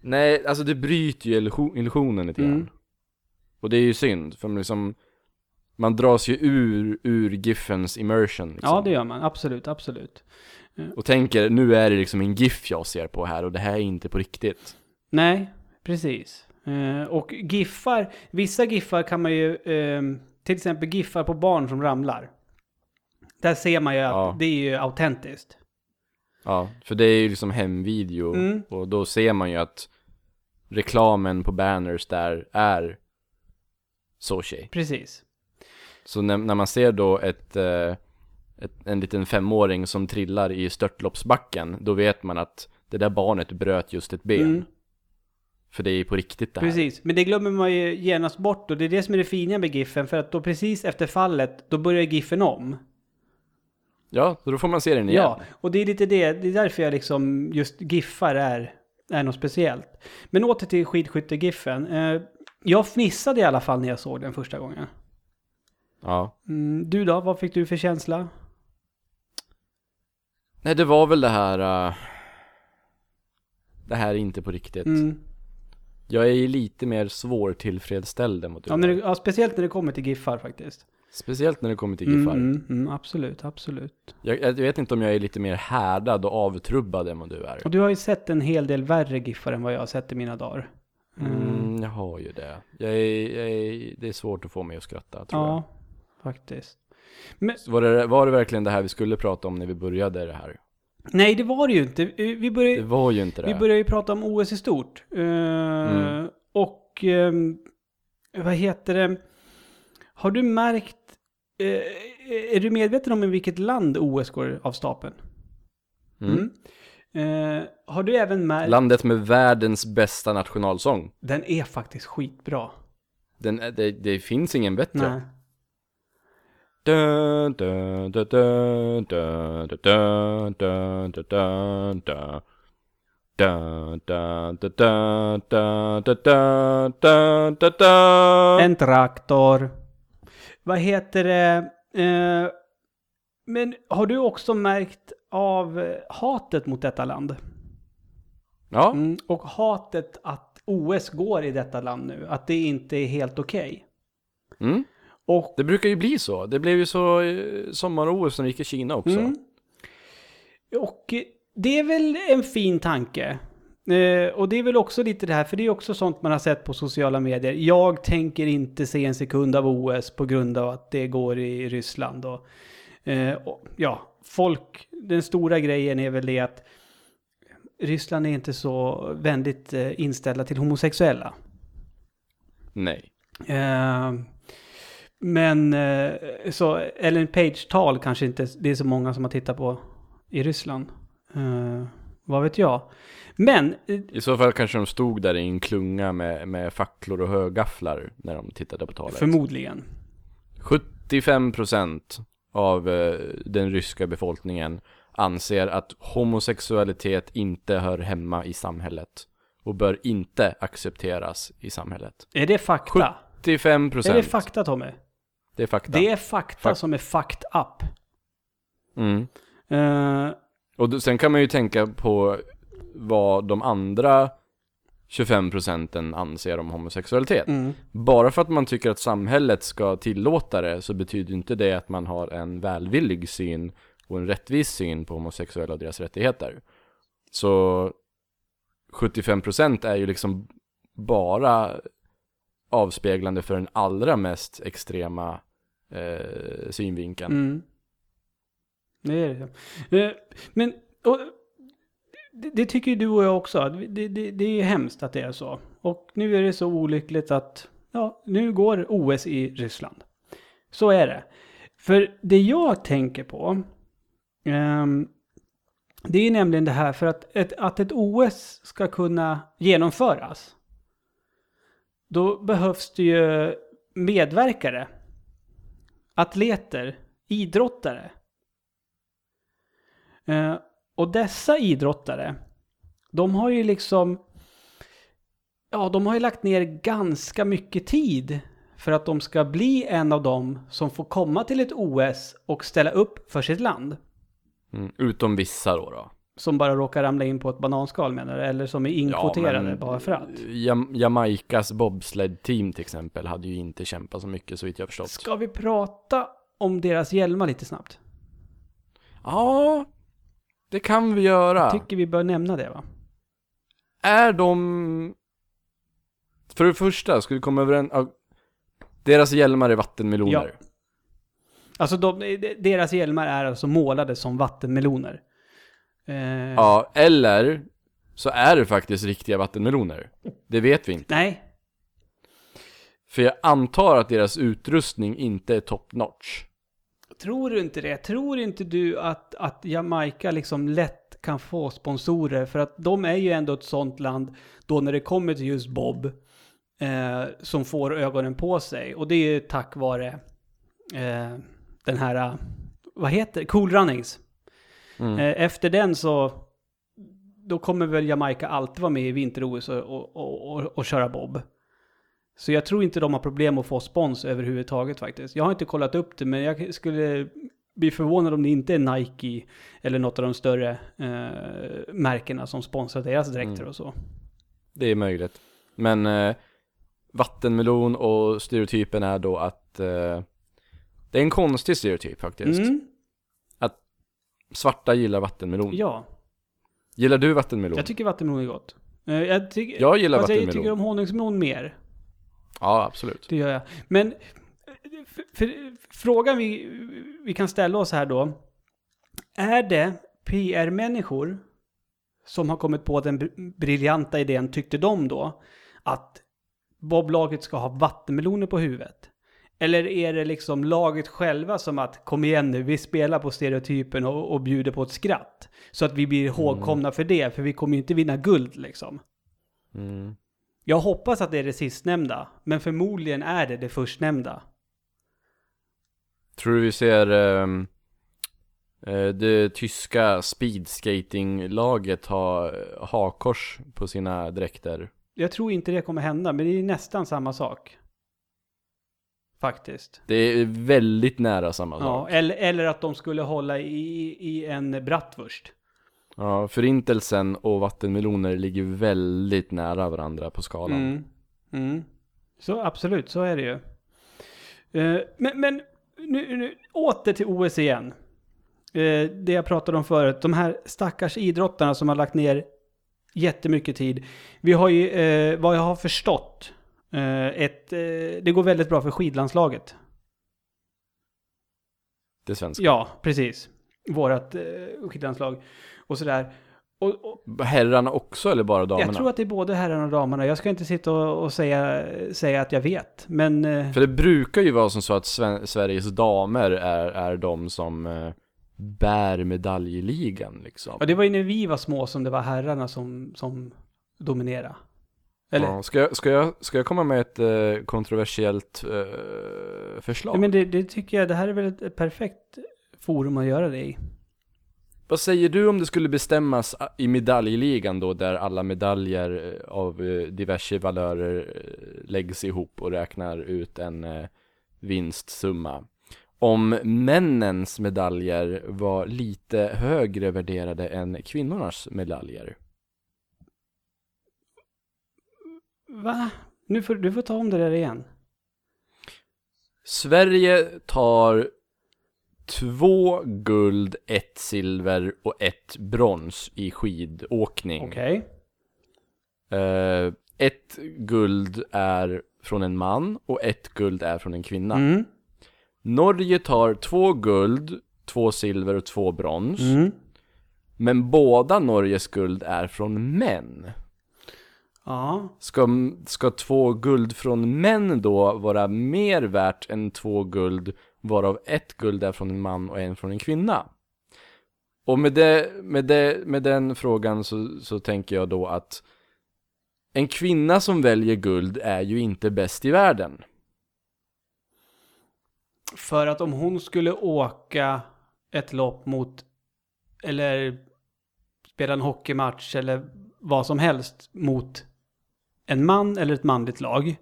[SPEAKER 3] Nej, alltså det bryter ju illusion- illusionen lite grann.
[SPEAKER 2] Mm.
[SPEAKER 3] Och det är ju synd, för man liksom Man dras ju ur, ur Giffens immersion liksom.
[SPEAKER 2] Ja, det gör man. Absolut, absolut.
[SPEAKER 3] Och tänker, nu är det liksom en GIF jag ser på här och det här är inte på riktigt
[SPEAKER 2] Nej, precis. Eh, och giffar, vissa giffar kan man ju, eh, till exempel giffar på barn som ramlar. Där ser man ju att
[SPEAKER 3] Ja.
[SPEAKER 2] det är ju autentiskt.
[SPEAKER 3] Ja, för det är ju liksom hemvideo
[SPEAKER 2] Mm.
[SPEAKER 3] och då ser man ju att reklamen på banners där är Sochi.
[SPEAKER 2] Precis.
[SPEAKER 3] Så när, när man ser då ett, eh, ett, en liten femåring som trillar i störtloppsbacken, då vet man att det där barnet bröt just ett ben.
[SPEAKER 2] Mm,
[SPEAKER 3] För det är på riktigt det här.
[SPEAKER 2] precis. Men det glömmer man ju genast bort och det är det som är det fina med giffen. För att då precis efter fallet, då börjar giffen om.
[SPEAKER 3] Ja, då får man se den igen.
[SPEAKER 2] Ja, och det är lite det, det är därför jag liksom, just giffar är, är något speciellt. Men åter till skidskytte-giffen. Eh, jag fnissade i alla fall när jag såg den första gången.
[SPEAKER 3] ja.
[SPEAKER 2] Mm, du då, vad fick du för känsla?
[SPEAKER 3] Nej, det var väl det här... eh, det här är inte på riktigt.
[SPEAKER 2] Mm.
[SPEAKER 3] Jag är ju lite mer svårtillfredsställd än vad du
[SPEAKER 2] Ja,
[SPEAKER 3] är.
[SPEAKER 2] när det, ja, speciellt när det kommer till giffar faktiskt.
[SPEAKER 3] Speciellt när det kommer till
[SPEAKER 2] Mm,
[SPEAKER 3] giffar.
[SPEAKER 2] mm, mm, absolut, absolut.
[SPEAKER 3] Jag, jag vet inte om jag är lite mer härdad och avtrubbad än vad du är.
[SPEAKER 2] Och du har ju sett en hel del värre giffar än vad jag har sett i mina dagar.
[SPEAKER 3] Mm, jag har ju det. Jag är, jag är, det är svårt att få mig att skratta, tror
[SPEAKER 2] Ja, faktiskt.
[SPEAKER 3] jag. Så Var det, var det verkligen det här vi skulle prata om när vi började det här?
[SPEAKER 2] Nej, det var det ju inte. Vi
[SPEAKER 3] Det
[SPEAKER 2] började,
[SPEAKER 3] var ju inte det.
[SPEAKER 2] vi började ju prata om OS i stort. Eh,
[SPEAKER 3] Mm.
[SPEAKER 2] Och ehm, vad heter det? Har du märkt... eh, är du medveten om i vilket land OS går av stapeln?
[SPEAKER 3] Mm.
[SPEAKER 2] Mm. Eh, har du även märkt...
[SPEAKER 3] Landet med världens bästa nationalsång.
[SPEAKER 2] Den är faktiskt skitbra.
[SPEAKER 3] Den, det, det finns ingen bättre.
[SPEAKER 2] Nej.
[SPEAKER 3] Dun, dun, dun, dun, dun, dun, dun, dun, dun.
[SPEAKER 2] En traktor. Vad heter det? Eh, men har du också märkt av hatet mot detta land?
[SPEAKER 3] Ja,
[SPEAKER 2] Mm, och hatet att OS går i detta land nu. Att det inte är helt okej.
[SPEAKER 3] mm.
[SPEAKER 2] Och
[SPEAKER 3] det brukar ju bli så. Det blev ju så i sommar-OS som gick i Kina också.
[SPEAKER 2] Mm. Och eh, det är väl en fin tanke. Eh, och det är väl också lite det här, för det är också sånt man har sett på sociala medier. Jag tänker inte se en sekund av OS på grund av att det går i Ryssland. Och, eh, och, ja, folk, den stora grejen är väl det att Ryssland är inte så vänligt eh, inställda till homosexuella.
[SPEAKER 3] Nej.
[SPEAKER 2] Eh, men eh, så Ellen Page-tal kanske inte det är så många som har tittat på i Ryssland. Eh, vad vet jag. Men eh,
[SPEAKER 3] I så fall kanske de stod där i en klunga med, med facklor och högafflar när de tittade på talet.
[SPEAKER 2] förmodligen.
[SPEAKER 3] 75% av eh, den ryska befolkningen anser att homosexualitet inte hör hemma i samhället och bör inte accepteras i samhället.
[SPEAKER 2] Är det fakta?
[SPEAKER 3] 75%
[SPEAKER 2] Är det fakta Tommy?
[SPEAKER 3] Det är fakta.
[SPEAKER 2] Det är fakta
[SPEAKER 3] Fak-
[SPEAKER 2] som är fucked up.
[SPEAKER 3] Mm.
[SPEAKER 2] Eh,
[SPEAKER 3] Och då, sen kan man ju tänka på vad de andra 25 procenten anser om homosexualitet.
[SPEAKER 2] mm.
[SPEAKER 3] Bara för att man tycker att samhället ska tillåta det så betyder inte det att man har en välvillig syn och en rättvis syn på homosexuella och deras rättigheter. Så 75 procent är ju liksom bara avspeglande för den allra mest extrema eh, synvinkeln.
[SPEAKER 2] Mm. Det är det. Eh, Men och, det, det tycker ju du och jag också. Det, det, det är ju hemskt att det är så. Och nu är det så olyckligt att ja, nu går OS i Ryssland. Så är det. För det jag tänker på ehm, det är nämligen det här för att ett, att ett OS ska kunna genomföras då behövs det ju medverkare, atleter, idrottare. Eh, och dessa idrottare, de har ju liksom, ja, de har ju lagt ner ganska mycket tid för att de ska bli en av dem som får komma till ett OS och ställa upp för sitt land.
[SPEAKER 3] Mm, utom vissa då. då.
[SPEAKER 2] Som bara råkar ramla in på ett bananskal menar du? Eller som är inkvoterade
[SPEAKER 3] men
[SPEAKER 2] bara för att?
[SPEAKER 3] Jam- Jamaicas bobsled-team till exempel hade ju inte kämpat så mycket så vitt jag förstått.
[SPEAKER 2] Ska vi prata om deras hjälmar lite snabbt?
[SPEAKER 3] Ja, det kan vi göra.
[SPEAKER 2] Tycker vi bör nämna det va?
[SPEAKER 3] Är de... För det första, ska vi komma överens... ja, Deras hjälmar är vattenmeloner.
[SPEAKER 2] Alltså de, deras hjälmar är alltså målade som vattenmeloner. Eh,
[SPEAKER 3] Ja, eller så är det faktiskt riktiga vattenmeloner. Det vet vi inte.
[SPEAKER 2] Nej,
[SPEAKER 3] För jag antar att deras utrustning inte är top notch.
[SPEAKER 2] tror du inte det? Tror inte du att, att Jamaica liksom lätt kan få sponsorer? För att de är ju ändå ett sånt land då när det kommer till just Bob eh, som får ögonen på sig. Och det är ju tack vare eh, den här, vad heter det? Cool Runnings.
[SPEAKER 3] Mm.
[SPEAKER 2] Eh, Efter den så då kommer väl Jamaica alltid vara med i vinter-OS och, och, och, och, och köra bob. Så jag tror inte de har problem att få spons överhuvudtaget faktiskt. Jag har inte kollat upp det, men jag skulle bli förvånad om det inte är Nike eller något av de större eh, märkena som sponsrar deras dräkter
[SPEAKER 3] Mm.
[SPEAKER 2] och så.
[SPEAKER 3] Det är möjligt. Men eh, vattenmelon och stereotypen är då att eh, det är en konstig stereotyp faktiskt.
[SPEAKER 2] Mm,
[SPEAKER 3] Svarta gillar vattenmelon.
[SPEAKER 2] ja,
[SPEAKER 3] Gillar du vattenmelon?
[SPEAKER 2] jag tycker vattenmelon är gott. Eh, jag, tycker,
[SPEAKER 3] Jag gillar
[SPEAKER 2] jag
[SPEAKER 3] vattenmelon.
[SPEAKER 2] tycker om honungsmelon mer.
[SPEAKER 3] Ja, absolut.
[SPEAKER 2] Det gör jag. Men för, för, frågan vi, vi kan ställa oss här då. Är det PR-människor som har kommit på den br- briljanta idén, tyckte de då, att Bob-laget ska ha vattenmeloner på huvudet? Eller är det liksom laget själva som att kom igen nu, vi spelar på stereotypen och, och bjuder på ett skratt. Så att vi blir ihågkomna för det, för vi kommer ju inte vinna guld liksom.
[SPEAKER 3] Mm.
[SPEAKER 2] Jag hoppas att det är det sistnämnda, men förmodligen är det det förstnämnda.
[SPEAKER 3] Tror du vi ser eh, det tyska speedskatinglaget ha hakors på sina dräkter?
[SPEAKER 2] Jag tror inte det kommer hända, men det är nästan samma sak. Faktiskt.
[SPEAKER 3] Det är väldigt nära samma
[SPEAKER 2] Ja,
[SPEAKER 3] sak.
[SPEAKER 2] eller, eller att de skulle hålla i, i en bratwurst.
[SPEAKER 3] Ja, förintelsen och vattenmeloner ligger väldigt nära varandra på skalan.
[SPEAKER 2] Mm. Mm. Så absolut, så är det ju. Eh, men men nu, nu, åter till OS igen. Eh, det jag pratade om förut, de här stackars idrottarna som har lagt ner jättemycket tid. Vi har ju, eh, vad jag har förstått, ett, eh, det går väldigt bra för skidlandslaget.
[SPEAKER 3] Det svenska.
[SPEAKER 2] Ja, precis. Vårat eh, skidlandslag. Och sådär. Och, och,
[SPEAKER 3] Herrarna också eller bara damerna?
[SPEAKER 2] jag tror att det är både herrarna och damerna. Jag ska inte sitta och, och säga, säga att jag vet. Men... eh,
[SPEAKER 3] För det brukar ju vara som så att Sven- Sveriges damer är, är de som eh, bär medaljligan liksom.
[SPEAKER 2] Ja, det var ju när vi var små som det var herrarna som, som dominerade. Eller?
[SPEAKER 3] Ja, ska, jag, ska, jag, ska jag komma med ett eh, kontroversiellt eh, förslag?
[SPEAKER 2] Ja, men det, det tycker jag, det här är väl ett, perfekt forum att göra det i.
[SPEAKER 3] Vad säger du om det skulle bestämmas a- i medaljligan då, där alla medaljer eh, av eh, diverse valörer eh, läggs ihop och räknar ut en eh, vinstsumma? Om männens medaljer var lite högre värderade än kvinnornas medaljer?
[SPEAKER 2] Va? Nu får, du får ta om det där igen.
[SPEAKER 3] Sverige tar två guld, ett silver och ett brons i skidåkning.
[SPEAKER 2] Okej.
[SPEAKER 3] Eh, ett guld är från en man och ett guld är från en kvinna.
[SPEAKER 2] Mm.
[SPEAKER 3] Norge tar två guld, två silver och två brons.
[SPEAKER 2] Mm.
[SPEAKER 3] Men båda Norges guld är från män.
[SPEAKER 2] Ja.
[SPEAKER 3] Ska, ska två guld från män då vara mer värt än två guld varav ett guld är från en man och en från en kvinna? Och med, det, med, det, med den frågan så, så tänker jag då att en kvinna som väljer guld är ju inte bäst i världen.
[SPEAKER 2] För att om hon skulle åka ett lopp mot, eller spela en hockeymatch eller vad som helst mot en man eller ett manligt lag,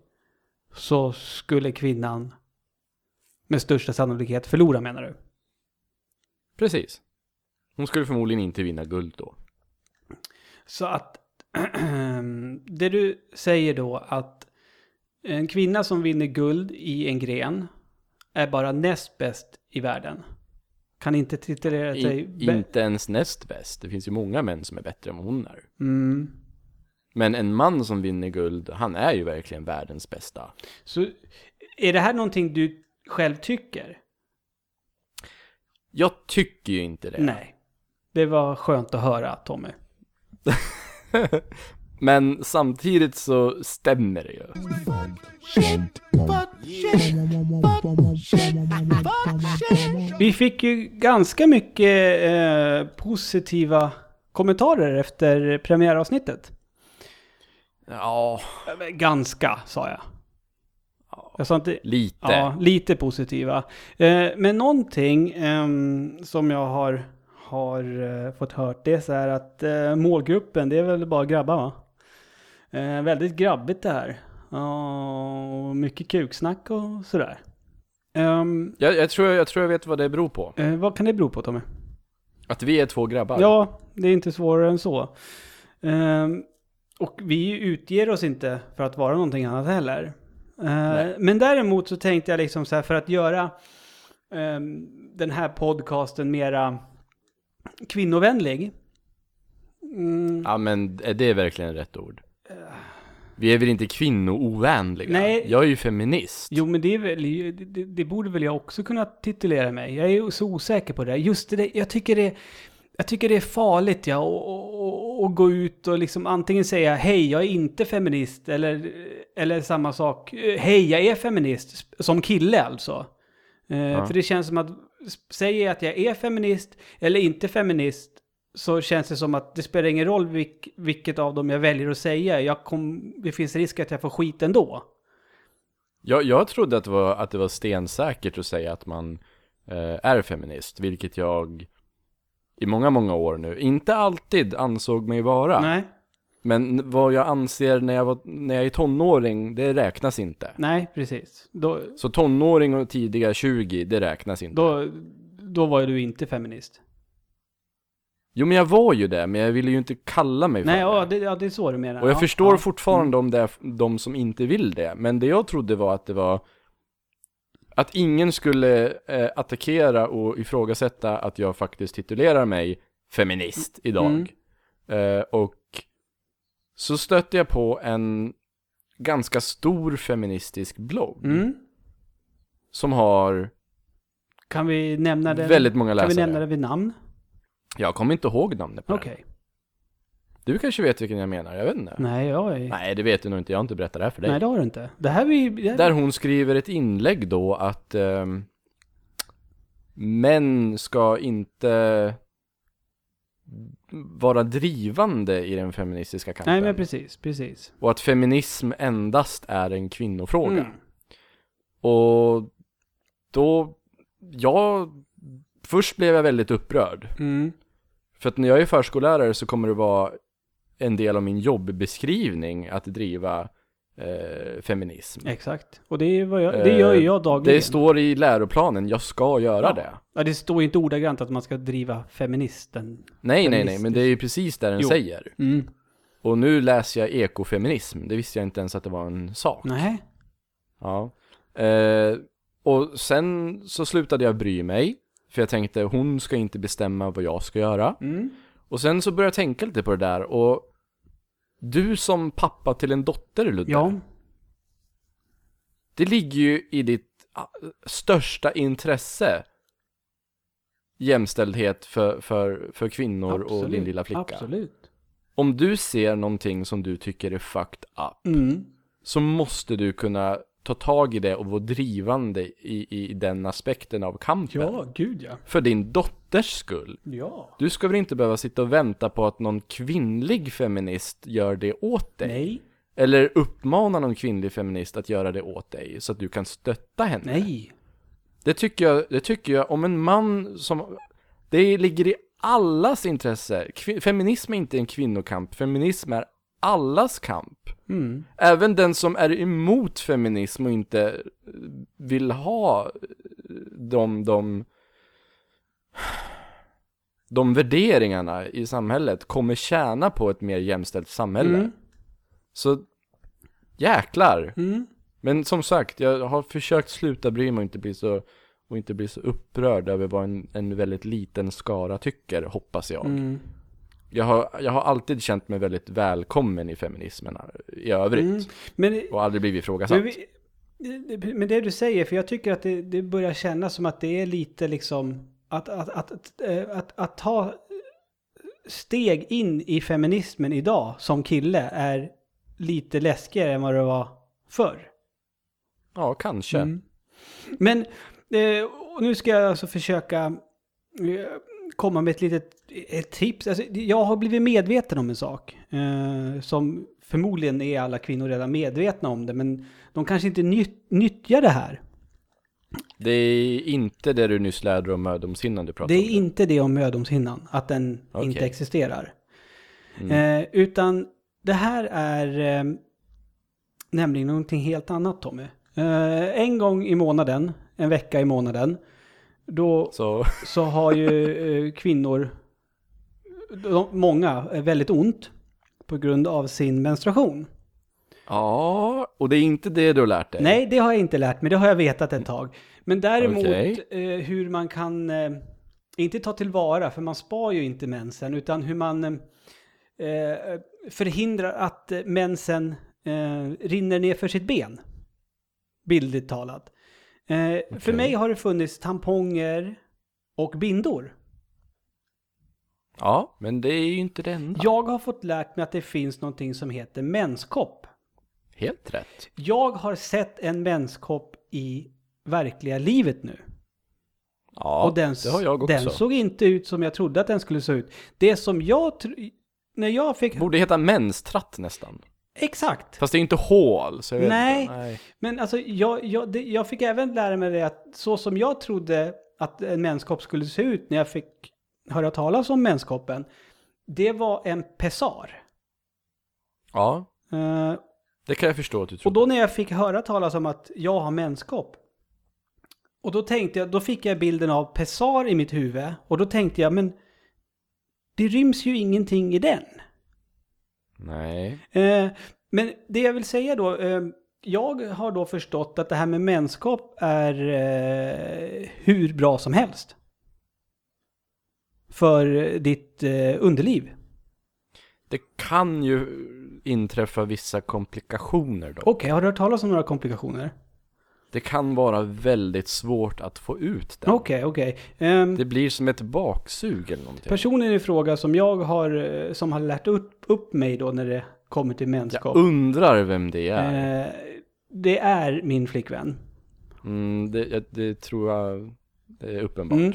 [SPEAKER 2] så skulle kvinnan med största sannolikhet förlora menar du?
[SPEAKER 3] Precis. Hon skulle förmodligen inte vinna guld då.
[SPEAKER 2] Så att det du säger då att en kvinna som vinner guld i en gren är bara näst bäst i världen. Kan inte titulera sig...
[SPEAKER 3] I,
[SPEAKER 2] bä-
[SPEAKER 3] inte ens näst bäst. Det finns ju många män som är bättre än vad hon är.
[SPEAKER 2] Mm.
[SPEAKER 3] Men en man som vinner guld, han är ju verkligen världens bästa.
[SPEAKER 2] Så är det här någonting du själv tycker?
[SPEAKER 3] Jag tycker ju inte det.
[SPEAKER 2] Nej. Det var skönt att höra, Tommy.
[SPEAKER 3] Men samtidigt så stämmer det ju.
[SPEAKER 2] Vi fick ju ganska mycket eh, positiva kommentarer efter premiäravsnittet.
[SPEAKER 3] Ja,
[SPEAKER 2] Ganska, sa jag. Jag sa inte...
[SPEAKER 3] lite.
[SPEAKER 2] Ja, lite positiva. Eh, men någonting ehm, som jag har, har eh, fått hört, det är så här att eh, målgruppen, det är väl bara grabbar va? Väldigt grabbigt det här. Och mycket kuksnack och sådär. Ehm,
[SPEAKER 3] Jag, jag, tror, jag tror jag vet vad det beror på.
[SPEAKER 2] eh, vad kan det bero på Tommy?
[SPEAKER 3] Att vi är två grabbar.
[SPEAKER 2] Ja, det är inte svårare än så. Ehm, och vi utger oss inte för att vara någonting annat heller. Eh, men däremot så tänkte jag liksom så här för att göra ehm, den här podcasten mera kvinnovänlig. Mm,
[SPEAKER 3] Ja, men är det verkligen rätt ord? Vi är väl inte kvinnoovänliga?
[SPEAKER 2] Nej.
[SPEAKER 3] Jag är ju feminist.
[SPEAKER 2] Jo, men det, är väl, det, det, borde väl jag också kunna titulera mig. Jag är så osäker på det. Just det, jag tycker det, jag tycker det är farligt ja, att gå ut och liksom antingen säga hej, jag är inte feminist, eller, eller samma sak, hej, jag är feminist, som kille alltså. Eh, För det känns som att, säger jag att jag är feminist eller inte feminist, så känns det som att det spelar ingen roll vilk, vilket av dem jag väljer att säga. Jag kom, det finns risk att jag får skit ändå.
[SPEAKER 3] Jag, jag trodde att det, var, att det var stensäkert att säga att man eh, är feminist, vilket jag i många, många år nu inte alltid ansåg mig vara.
[SPEAKER 2] Nej,
[SPEAKER 3] Men vad jag anser när jag, var, när jag är tonåring, det räknas inte.
[SPEAKER 2] nej precis. Då,
[SPEAKER 3] Så tonåring och tidiga 20, det räknas inte.
[SPEAKER 2] då, då var ju du inte feminist.
[SPEAKER 3] Jo men jag var ju det, men jag ville ju inte kalla mig för
[SPEAKER 2] Nej,
[SPEAKER 3] det.
[SPEAKER 2] ja det, ja, det är så du menar.
[SPEAKER 3] Och jag
[SPEAKER 2] ja,
[SPEAKER 3] förstår
[SPEAKER 2] ja. Mm.
[SPEAKER 3] fortfarande om det är de som inte vill det. Men det jag trodde var att det var att ingen skulle eh, attackera och ifrågasätta att jag faktiskt titulerar mig feminist idag.
[SPEAKER 2] Mm.
[SPEAKER 3] Eh, och så stötte jag på en ganska stor feministisk blogg
[SPEAKER 2] Mm.
[SPEAKER 3] som har
[SPEAKER 2] Kan vi nämna det?
[SPEAKER 3] väldigt många
[SPEAKER 2] Kan vi
[SPEAKER 3] läsare.
[SPEAKER 2] nämna det vid namn?
[SPEAKER 3] Jag kommer inte ihåg namnet på
[SPEAKER 2] Okej.
[SPEAKER 3] den. Du kanske vet vilken jag menar, jag vet inte.
[SPEAKER 2] Nej, jag är...
[SPEAKER 3] Nej, det vet du nog inte, jag har inte berättat det här för dig.
[SPEAKER 2] Nej, det har du inte. Det här vi... Det här...
[SPEAKER 3] Där hon skriver ett inlägg då att ehm, män ska inte vara drivande i den feministiska kampen.
[SPEAKER 2] Nej, men precis, precis.
[SPEAKER 3] Och att feminism endast är en kvinnofråga.
[SPEAKER 2] Mm.
[SPEAKER 3] Och då, jag, först blev jag väldigt upprörd.
[SPEAKER 2] Mm.
[SPEAKER 3] För att när jag är förskollärare så kommer det vara en del av min jobbbeskrivning att driva eh, feminism.
[SPEAKER 2] Exakt. Och det, är vad jag, det gör ju jag dagligen.
[SPEAKER 3] Eh, Det står i läroplanen, jag ska göra
[SPEAKER 2] Ja.
[SPEAKER 3] det.
[SPEAKER 2] Ja, det står ju inte ordagrant att man ska driva feministen.
[SPEAKER 3] Nej, nej, nej, men det är ju precis det den
[SPEAKER 2] Jo.
[SPEAKER 3] säger.
[SPEAKER 2] Mm.
[SPEAKER 3] Och nu läser jag ekofeminism, det visste jag inte ens att det var en sak.
[SPEAKER 2] Nej.
[SPEAKER 3] Ja. Eh, och sen så slutade jag bry mig, för jag tänkte hon ska inte bestämma vad jag ska göra.
[SPEAKER 2] Mm.
[SPEAKER 3] Och sen så började jag tänka lite på det där och du som pappa till en dotter Ludde,
[SPEAKER 2] Ja.
[SPEAKER 3] det ligger ju i ditt ah, största intresse jämställdhet för, för, för kvinnor och din lilla flicka.
[SPEAKER 2] Absolut.
[SPEAKER 3] Om du ser någonting som du tycker är fucked up
[SPEAKER 2] Mm.
[SPEAKER 3] så måste du kunna ta tag i det och vara drivande i, i den aspekten av kampen.
[SPEAKER 2] Ja, gud ja.
[SPEAKER 3] För din dotters skull.
[SPEAKER 2] Ja.
[SPEAKER 3] Du ska väl inte behöva sitta och vänta på att någon kvinnlig feminist gör det åt dig?
[SPEAKER 2] Nej.
[SPEAKER 3] Eller uppmana någon kvinnlig feminist att göra det åt dig så att du kan stötta henne?
[SPEAKER 2] Nej.
[SPEAKER 3] Det tycker jag, det tycker jag om en man som, det ligger i allas intresse. Kvi, feminism är inte en kvinnokamp, feminism är allas kamp.
[SPEAKER 2] Mm.
[SPEAKER 3] Även den som är emot feminism och inte vill ha de, de, de värderingarna i samhället kommer tjäna på ett mer jämställt samhälle.
[SPEAKER 2] Mm.
[SPEAKER 3] Så jäklar.
[SPEAKER 2] Mm.
[SPEAKER 3] Men som sagt, jag har försökt sluta bry mig och inte bli så, och inte bli så upprörd över vad en, en väldigt liten skara tycker, hoppas jag. Jag, har, jag har alltid känt mig väldigt välkommen i feminismen i övrigt.
[SPEAKER 2] Mm. Men,
[SPEAKER 3] Och aldrig blivit ifrågasatt.
[SPEAKER 2] men, men det du säger, för jag tycker att det, det börjar kännas som att det är lite liksom att, att, att, att, eh, att, att ta steg in i feminismen idag som kille är lite läskigare än vad det var förr.
[SPEAKER 3] Ja, kanske.
[SPEAKER 2] Mm. Men eh, nu ska jag alltså försöka eh, komma med ett litet ett tips. Alltså, jag har blivit medveten om en sak eh, som förmodligen är alla kvinnor redan medvetna om det, men de kanske inte nyt, nyttjar det här.
[SPEAKER 3] Det är inte det du nyss lärde om mödomshinnan du pratade
[SPEAKER 2] Det är
[SPEAKER 3] om.
[SPEAKER 2] inte det om mödomshinnan, att den
[SPEAKER 3] Okej.
[SPEAKER 2] inte existerar.
[SPEAKER 3] Mm.
[SPEAKER 2] Eh, utan det här är eh, nämligen någonting helt annat Tommy. Eh, en gång i månaden, en vecka i månaden, då
[SPEAKER 3] Så,
[SPEAKER 2] så har ju eh, kvinnor, de, många, väldigt ont på grund av sin menstruation.
[SPEAKER 3] ja, och det är inte det du har lärt dig?
[SPEAKER 2] Nej, det har jag inte lärt mig, det har jag vetat ett tag. Men däremot
[SPEAKER 3] Okej.
[SPEAKER 2] eh, hur man kan, eh, inte ta tillvara, för man spar ju inte mensen, utan hur man eh, förhindrar att mensen rinner ner för sitt ben. Bildligt talat. Eh, För mig har det funnits tamponger och bindor.
[SPEAKER 3] Ja, men det är ju inte det enda.
[SPEAKER 2] Jag har fått lärt mig att det finns någonting som heter menskopp.
[SPEAKER 3] Helt rätt.
[SPEAKER 2] Jag har sett en menskopp i verkliga livet nu.
[SPEAKER 3] Ja,
[SPEAKER 2] och den,
[SPEAKER 3] det har jag också.
[SPEAKER 2] den såg inte ut som jag trodde att den skulle se ut. Det som jag när jag fick...
[SPEAKER 3] Borde heta menstratt nästan.
[SPEAKER 2] Exakt!
[SPEAKER 3] Fast det är inte hål, så jag vet
[SPEAKER 2] Nej.
[SPEAKER 3] inte. Nej.
[SPEAKER 2] Men alltså jag, jag, det, jag fick även lära mig det att så som jag trodde att en menskopp skulle se ut när jag fick höra talas om menskoppen, det var en pessar.
[SPEAKER 3] Ja,
[SPEAKER 2] Eh,
[SPEAKER 3] det kan jag förstå att du tror.
[SPEAKER 2] och då när jag fick höra talas om att jag har menskopp, och då tänkte jag, då fick jag bilden av pessar i mitt huvud, och då tänkte jag, men det ryms ju ingenting i den.
[SPEAKER 3] Nej.
[SPEAKER 2] Eh, men det jag vill säga då, eh, jag har då förstått att det här med menskap är eh, hur bra som helst. För ditt underliv.
[SPEAKER 3] Det kan ju inträffa vissa komplikationer då.
[SPEAKER 2] Okej, har du hört talas om några komplikationer?
[SPEAKER 3] Det kan vara väldigt svårt att få ut den.
[SPEAKER 2] Okej, okej. Ehm,
[SPEAKER 3] Det blir som ett baksug eller någonting.
[SPEAKER 2] Personen i fråga som jag har, eh, som har lärt upp, upp mig då när det kommer till menskap.
[SPEAKER 3] Jag undrar vem det är.
[SPEAKER 2] Eh, det är min flickvän.
[SPEAKER 3] Mm, det, det tror jag är uppenbart.
[SPEAKER 2] Mm.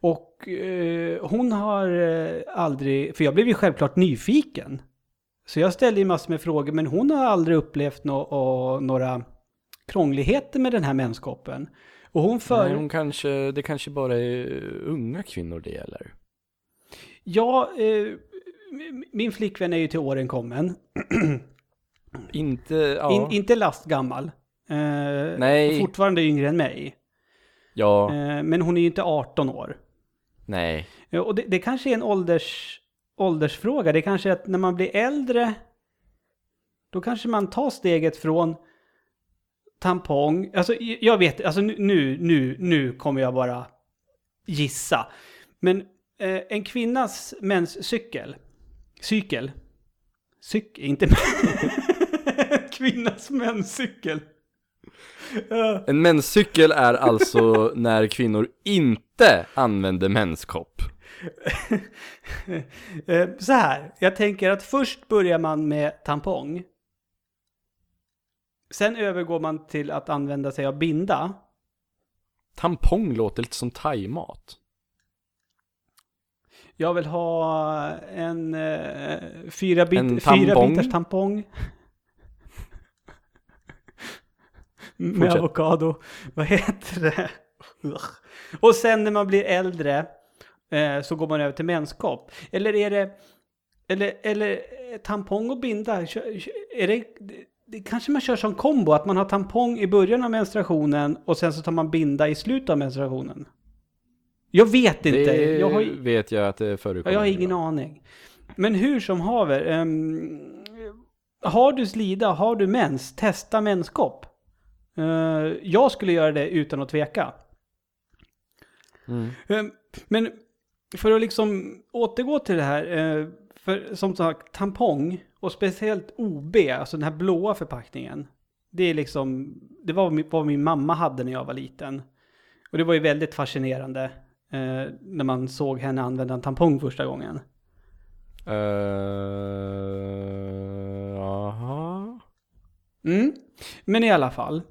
[SPEAKER 2] Och eh, hon har aldrig, för jag blev ju självklart nyfiken. Så jag ställde ju massor med frågor, men hon har aldrig upplevt och, några krångligheter med den här menskoppen. Och hon för...
[SPEAKER 3] Nej, hon kanske, det kanske bara är unga kvinnor det gäller.
[SPEAKER 2] Ja, eh, min flickvän är ju till åren kommen.
[SPEAKER 3] Inte, ja.
[SPEAKER 2] In, inte lastgammal. Eh,
[SPEAKER 3] Nej.
[SPEAKER 2] Fortfarande yngre än mig.
[SPEAKER 3] ja,
[SPEAKER 2] Eh, men hon är ju inte 18 år.
[SPEAKER 3] nej.
[SPEAKER 2] Ja, Och det, det kanske är en ålders, åldersfråga. Det kanske är att när man blir äldre, då kanske man tar steget från tampong. Alltså jag vet, alltså nu, nu, nu, kommer jag bara gissa. Men eh, en kvinnas menscykel, cykel, cyk, inte kvinnas menscykel. Eh,
[SPEAKER 3] En menscykel är alltså när kvinnor inte använder menskopp.
[SPEAKER 2] Eh, Så här, jag tänker att först börjar man med tampong. Sen övergår man till att använda sig av binda.
[SPEAKER 3] Tampong låter lite som thaimat.
[SPEAKER 2] Jag vill ha en eh, fyra, bit,
[SPEAKER 3] En
[SPEAKER 2] fyra bitars tampong. Med
[SPEAKER 3] Fortsätt.
[SPEAKER 2] avokado. Vad heter det? Och sen när man blir äldre eh, så går man över till menskopp. Eller är det... Eller, eller eh, tampong och binda. Är det, det, kanske man kör som kombo. Att man har tampong i början av menstruationen och sen så tar man binda i slutet av menstruationen. Jag vet inte.
[SPEAKER 3] Det
[SPEAKER 2] jag har,
[SPEAKER 3] vet jag att det förekommer.
[SPEAKER 2] jag har ingen aning. Men hur som haver. ehm, har du slida, har du mens, testa menskopp. Eh, jag skulle göra det utan att tveka.
[SPEAKER 3] Mm.
[SPEAKER 2] Ehm, men för att liksom återgå till det här. eh, för som sagt, tampong och speciellt OB, alltså den här blåa förpackningen. Det är liksom, det var vad min mamma hade när jag var liten. Och det var ju väldigt fascinerande eh, när man såg henne använda en tampong första gången.
[SPEAKER 3] Uh, Jaha.
[SPEAKER 2] Mm. Men i alla fall.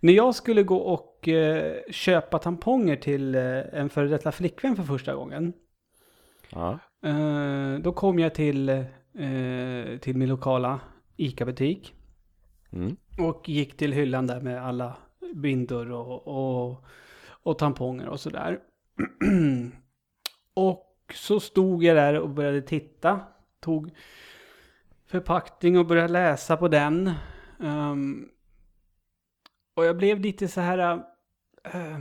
[SPEAKER 2] När jag skulle gå och eh, köpa tamponger till eh, en före detta flickvän för första gången.
[SPEAKER 3] Ja.
[SPEAKER 2] Eh, då kom jag till, eh, till min lokala ICA-butik.
[SPEAKER 3] Mm.
[SPEAKER 2] Och gick till hyllan där med alla bindor och, och, och tamponger och sådär. och så stod jag där och började titta. Tog förpackning och började läsa på den. Ehm, och jag blev lite så här... eh,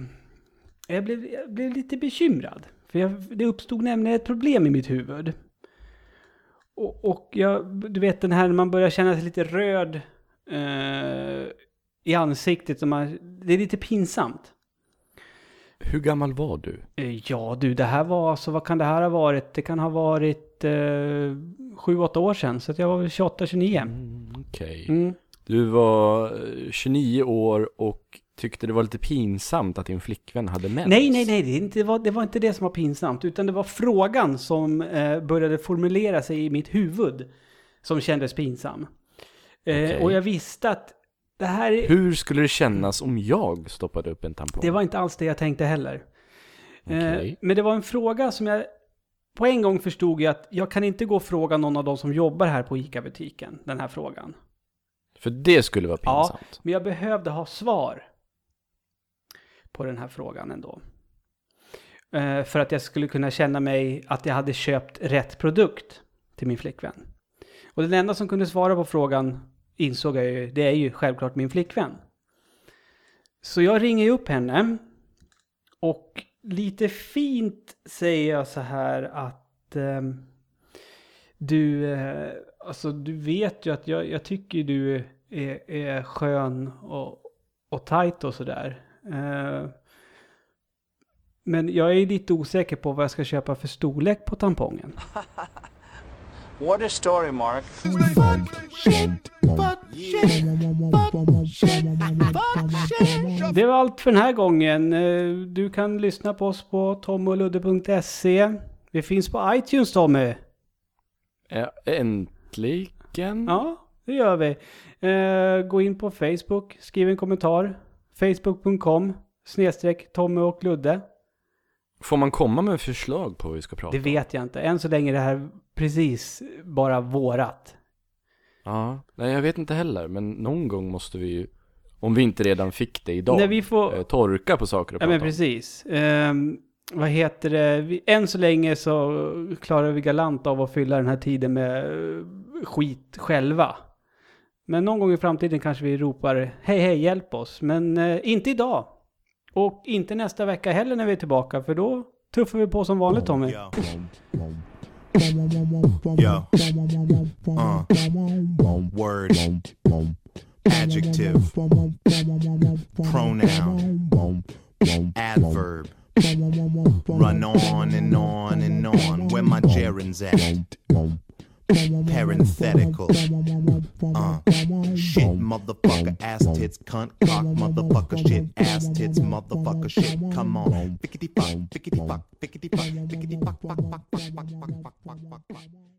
[SPEAKER 2] jag, blev, jag blev lite bekymrad. För jag, det uppstod nämligen ett problem i mitt huvud. Och, och jag, du vet den här när man börjar känna sig lite röd eh, i ansiktet. Och man, det är lite pinsamt.
[SPEAKER 3] Hur gammal var du?
[SPEAKER 2] Eh, Ja du, det här var alltså, vad kan det här ha varit? Det kan ha varit eh, 7-8 år sedan. Så att jag var väl 28-29.
[SPEAKER 3] Mm, Okej.
[SPEAKER 2] Mm.
[SPEAKER 3] Du var eh, 29 år och tyckte det var lite pinsamt att din flickvän hade mens.
[SPEAKER 2] Nej, nej, nej, det, var, det var inte det som var pinsamt. Utan det var frågan som eh, började formulera sig i mitt huvud. Som kändes pinsam. Eh,
[SPEAKER 3] Okej.
[SPEAKER 2] Och jag visste att det här... är-
[SPEAKER 3] Hur skulle det kännas om jag stoppade upp en tampong?
[SPEAKER 2] Det var inte alls det jag tänkte heller. Eh, men det var en fråga som jag på en gång förstod jag att jag kan inte gå och fråga någon av de som jobbar här på ICA-butiken den här frågan.
[SPEAKER 3] För det skulle vara
[SPEAKER 2] Ja.
[SPEAKER 3] pinsamt.
[SPEAKER 2] Men jag behövde ha svar på den här frågan ändå. eh, för att jag skulle kunna känna mig att jag hade köpt rätt produkt till min flickvän. Och den enda som kunde svara på frågan, insåg jag ju, det är ju självklart min flickvän. Så jag ringer ju upp henne och lite fint säger jag så här att eh, du, eh, alltså du vet ju att jag, jag tycker du är, är skön och, och tajt och sådär. Eh, men jag är lite osäker på vad jag ska köpa för storlek på tampongen.
[SPEAKER 4] What a story, Mark.
[SPEAKER 2] Det var allt för den här gången. Eh, Du kan lyssna på oss på tomoludde.se. Vi finns på iTunes Tommy.
[SPEAKER 3] Ja, äntligen.
[SPEAKER 2] Ja, det gör vi. Eh, Gå in på Facebook, skriv en kommentar. Facebook.com snedstreck Tommy och Ludde.
[SPEAKER 3] Får man komma med förslag på vad vi ska prata
[SPEAKER 2] Det vet jag inte. Än så länge är det här precis bara vårat.
[SPEAKER 3] Ja, nej jag vet inte heller, men någon gång måste vi ju, om vi inte redan fick det idag,
[SPEAKER 2] När vi får...
[SPEAKER 3] eh, torka på saker och
[SPEAKER 2] Ja
[SPEAKER 3] prata
[SPEAKER 2] men
[SPEAKER 3] om.
[SPEAKER 2] precis. Ehm, vad heter det? Än så länge så klarar vi galant av att fylla den här tiden med eh, skit själva. Men någon gång i framtiden kanske vi ropar hej hej hjälp oss. Men eh, inte idag. Och inte nästa vecka heller när vi är tillbaka för då tuffar vi på som vanligt Tommy.
[SPEAKER 1] Yo. Yo. Uh. Word. Adjective. Pronoun. Adverb. Run on and on and on. Where my gerunds at? Parenthetical. Uh. Shit, motherfucker, ass tits, cunt, cock, motherfucker, shit, ass tits, motherfucker, shit. Come on. Fickety fuck, fickety fuck, fickety fuck, fickety fuck, fuck, fuck, fuck, fuck, fuck, fuck, fuck, fuck, fuck.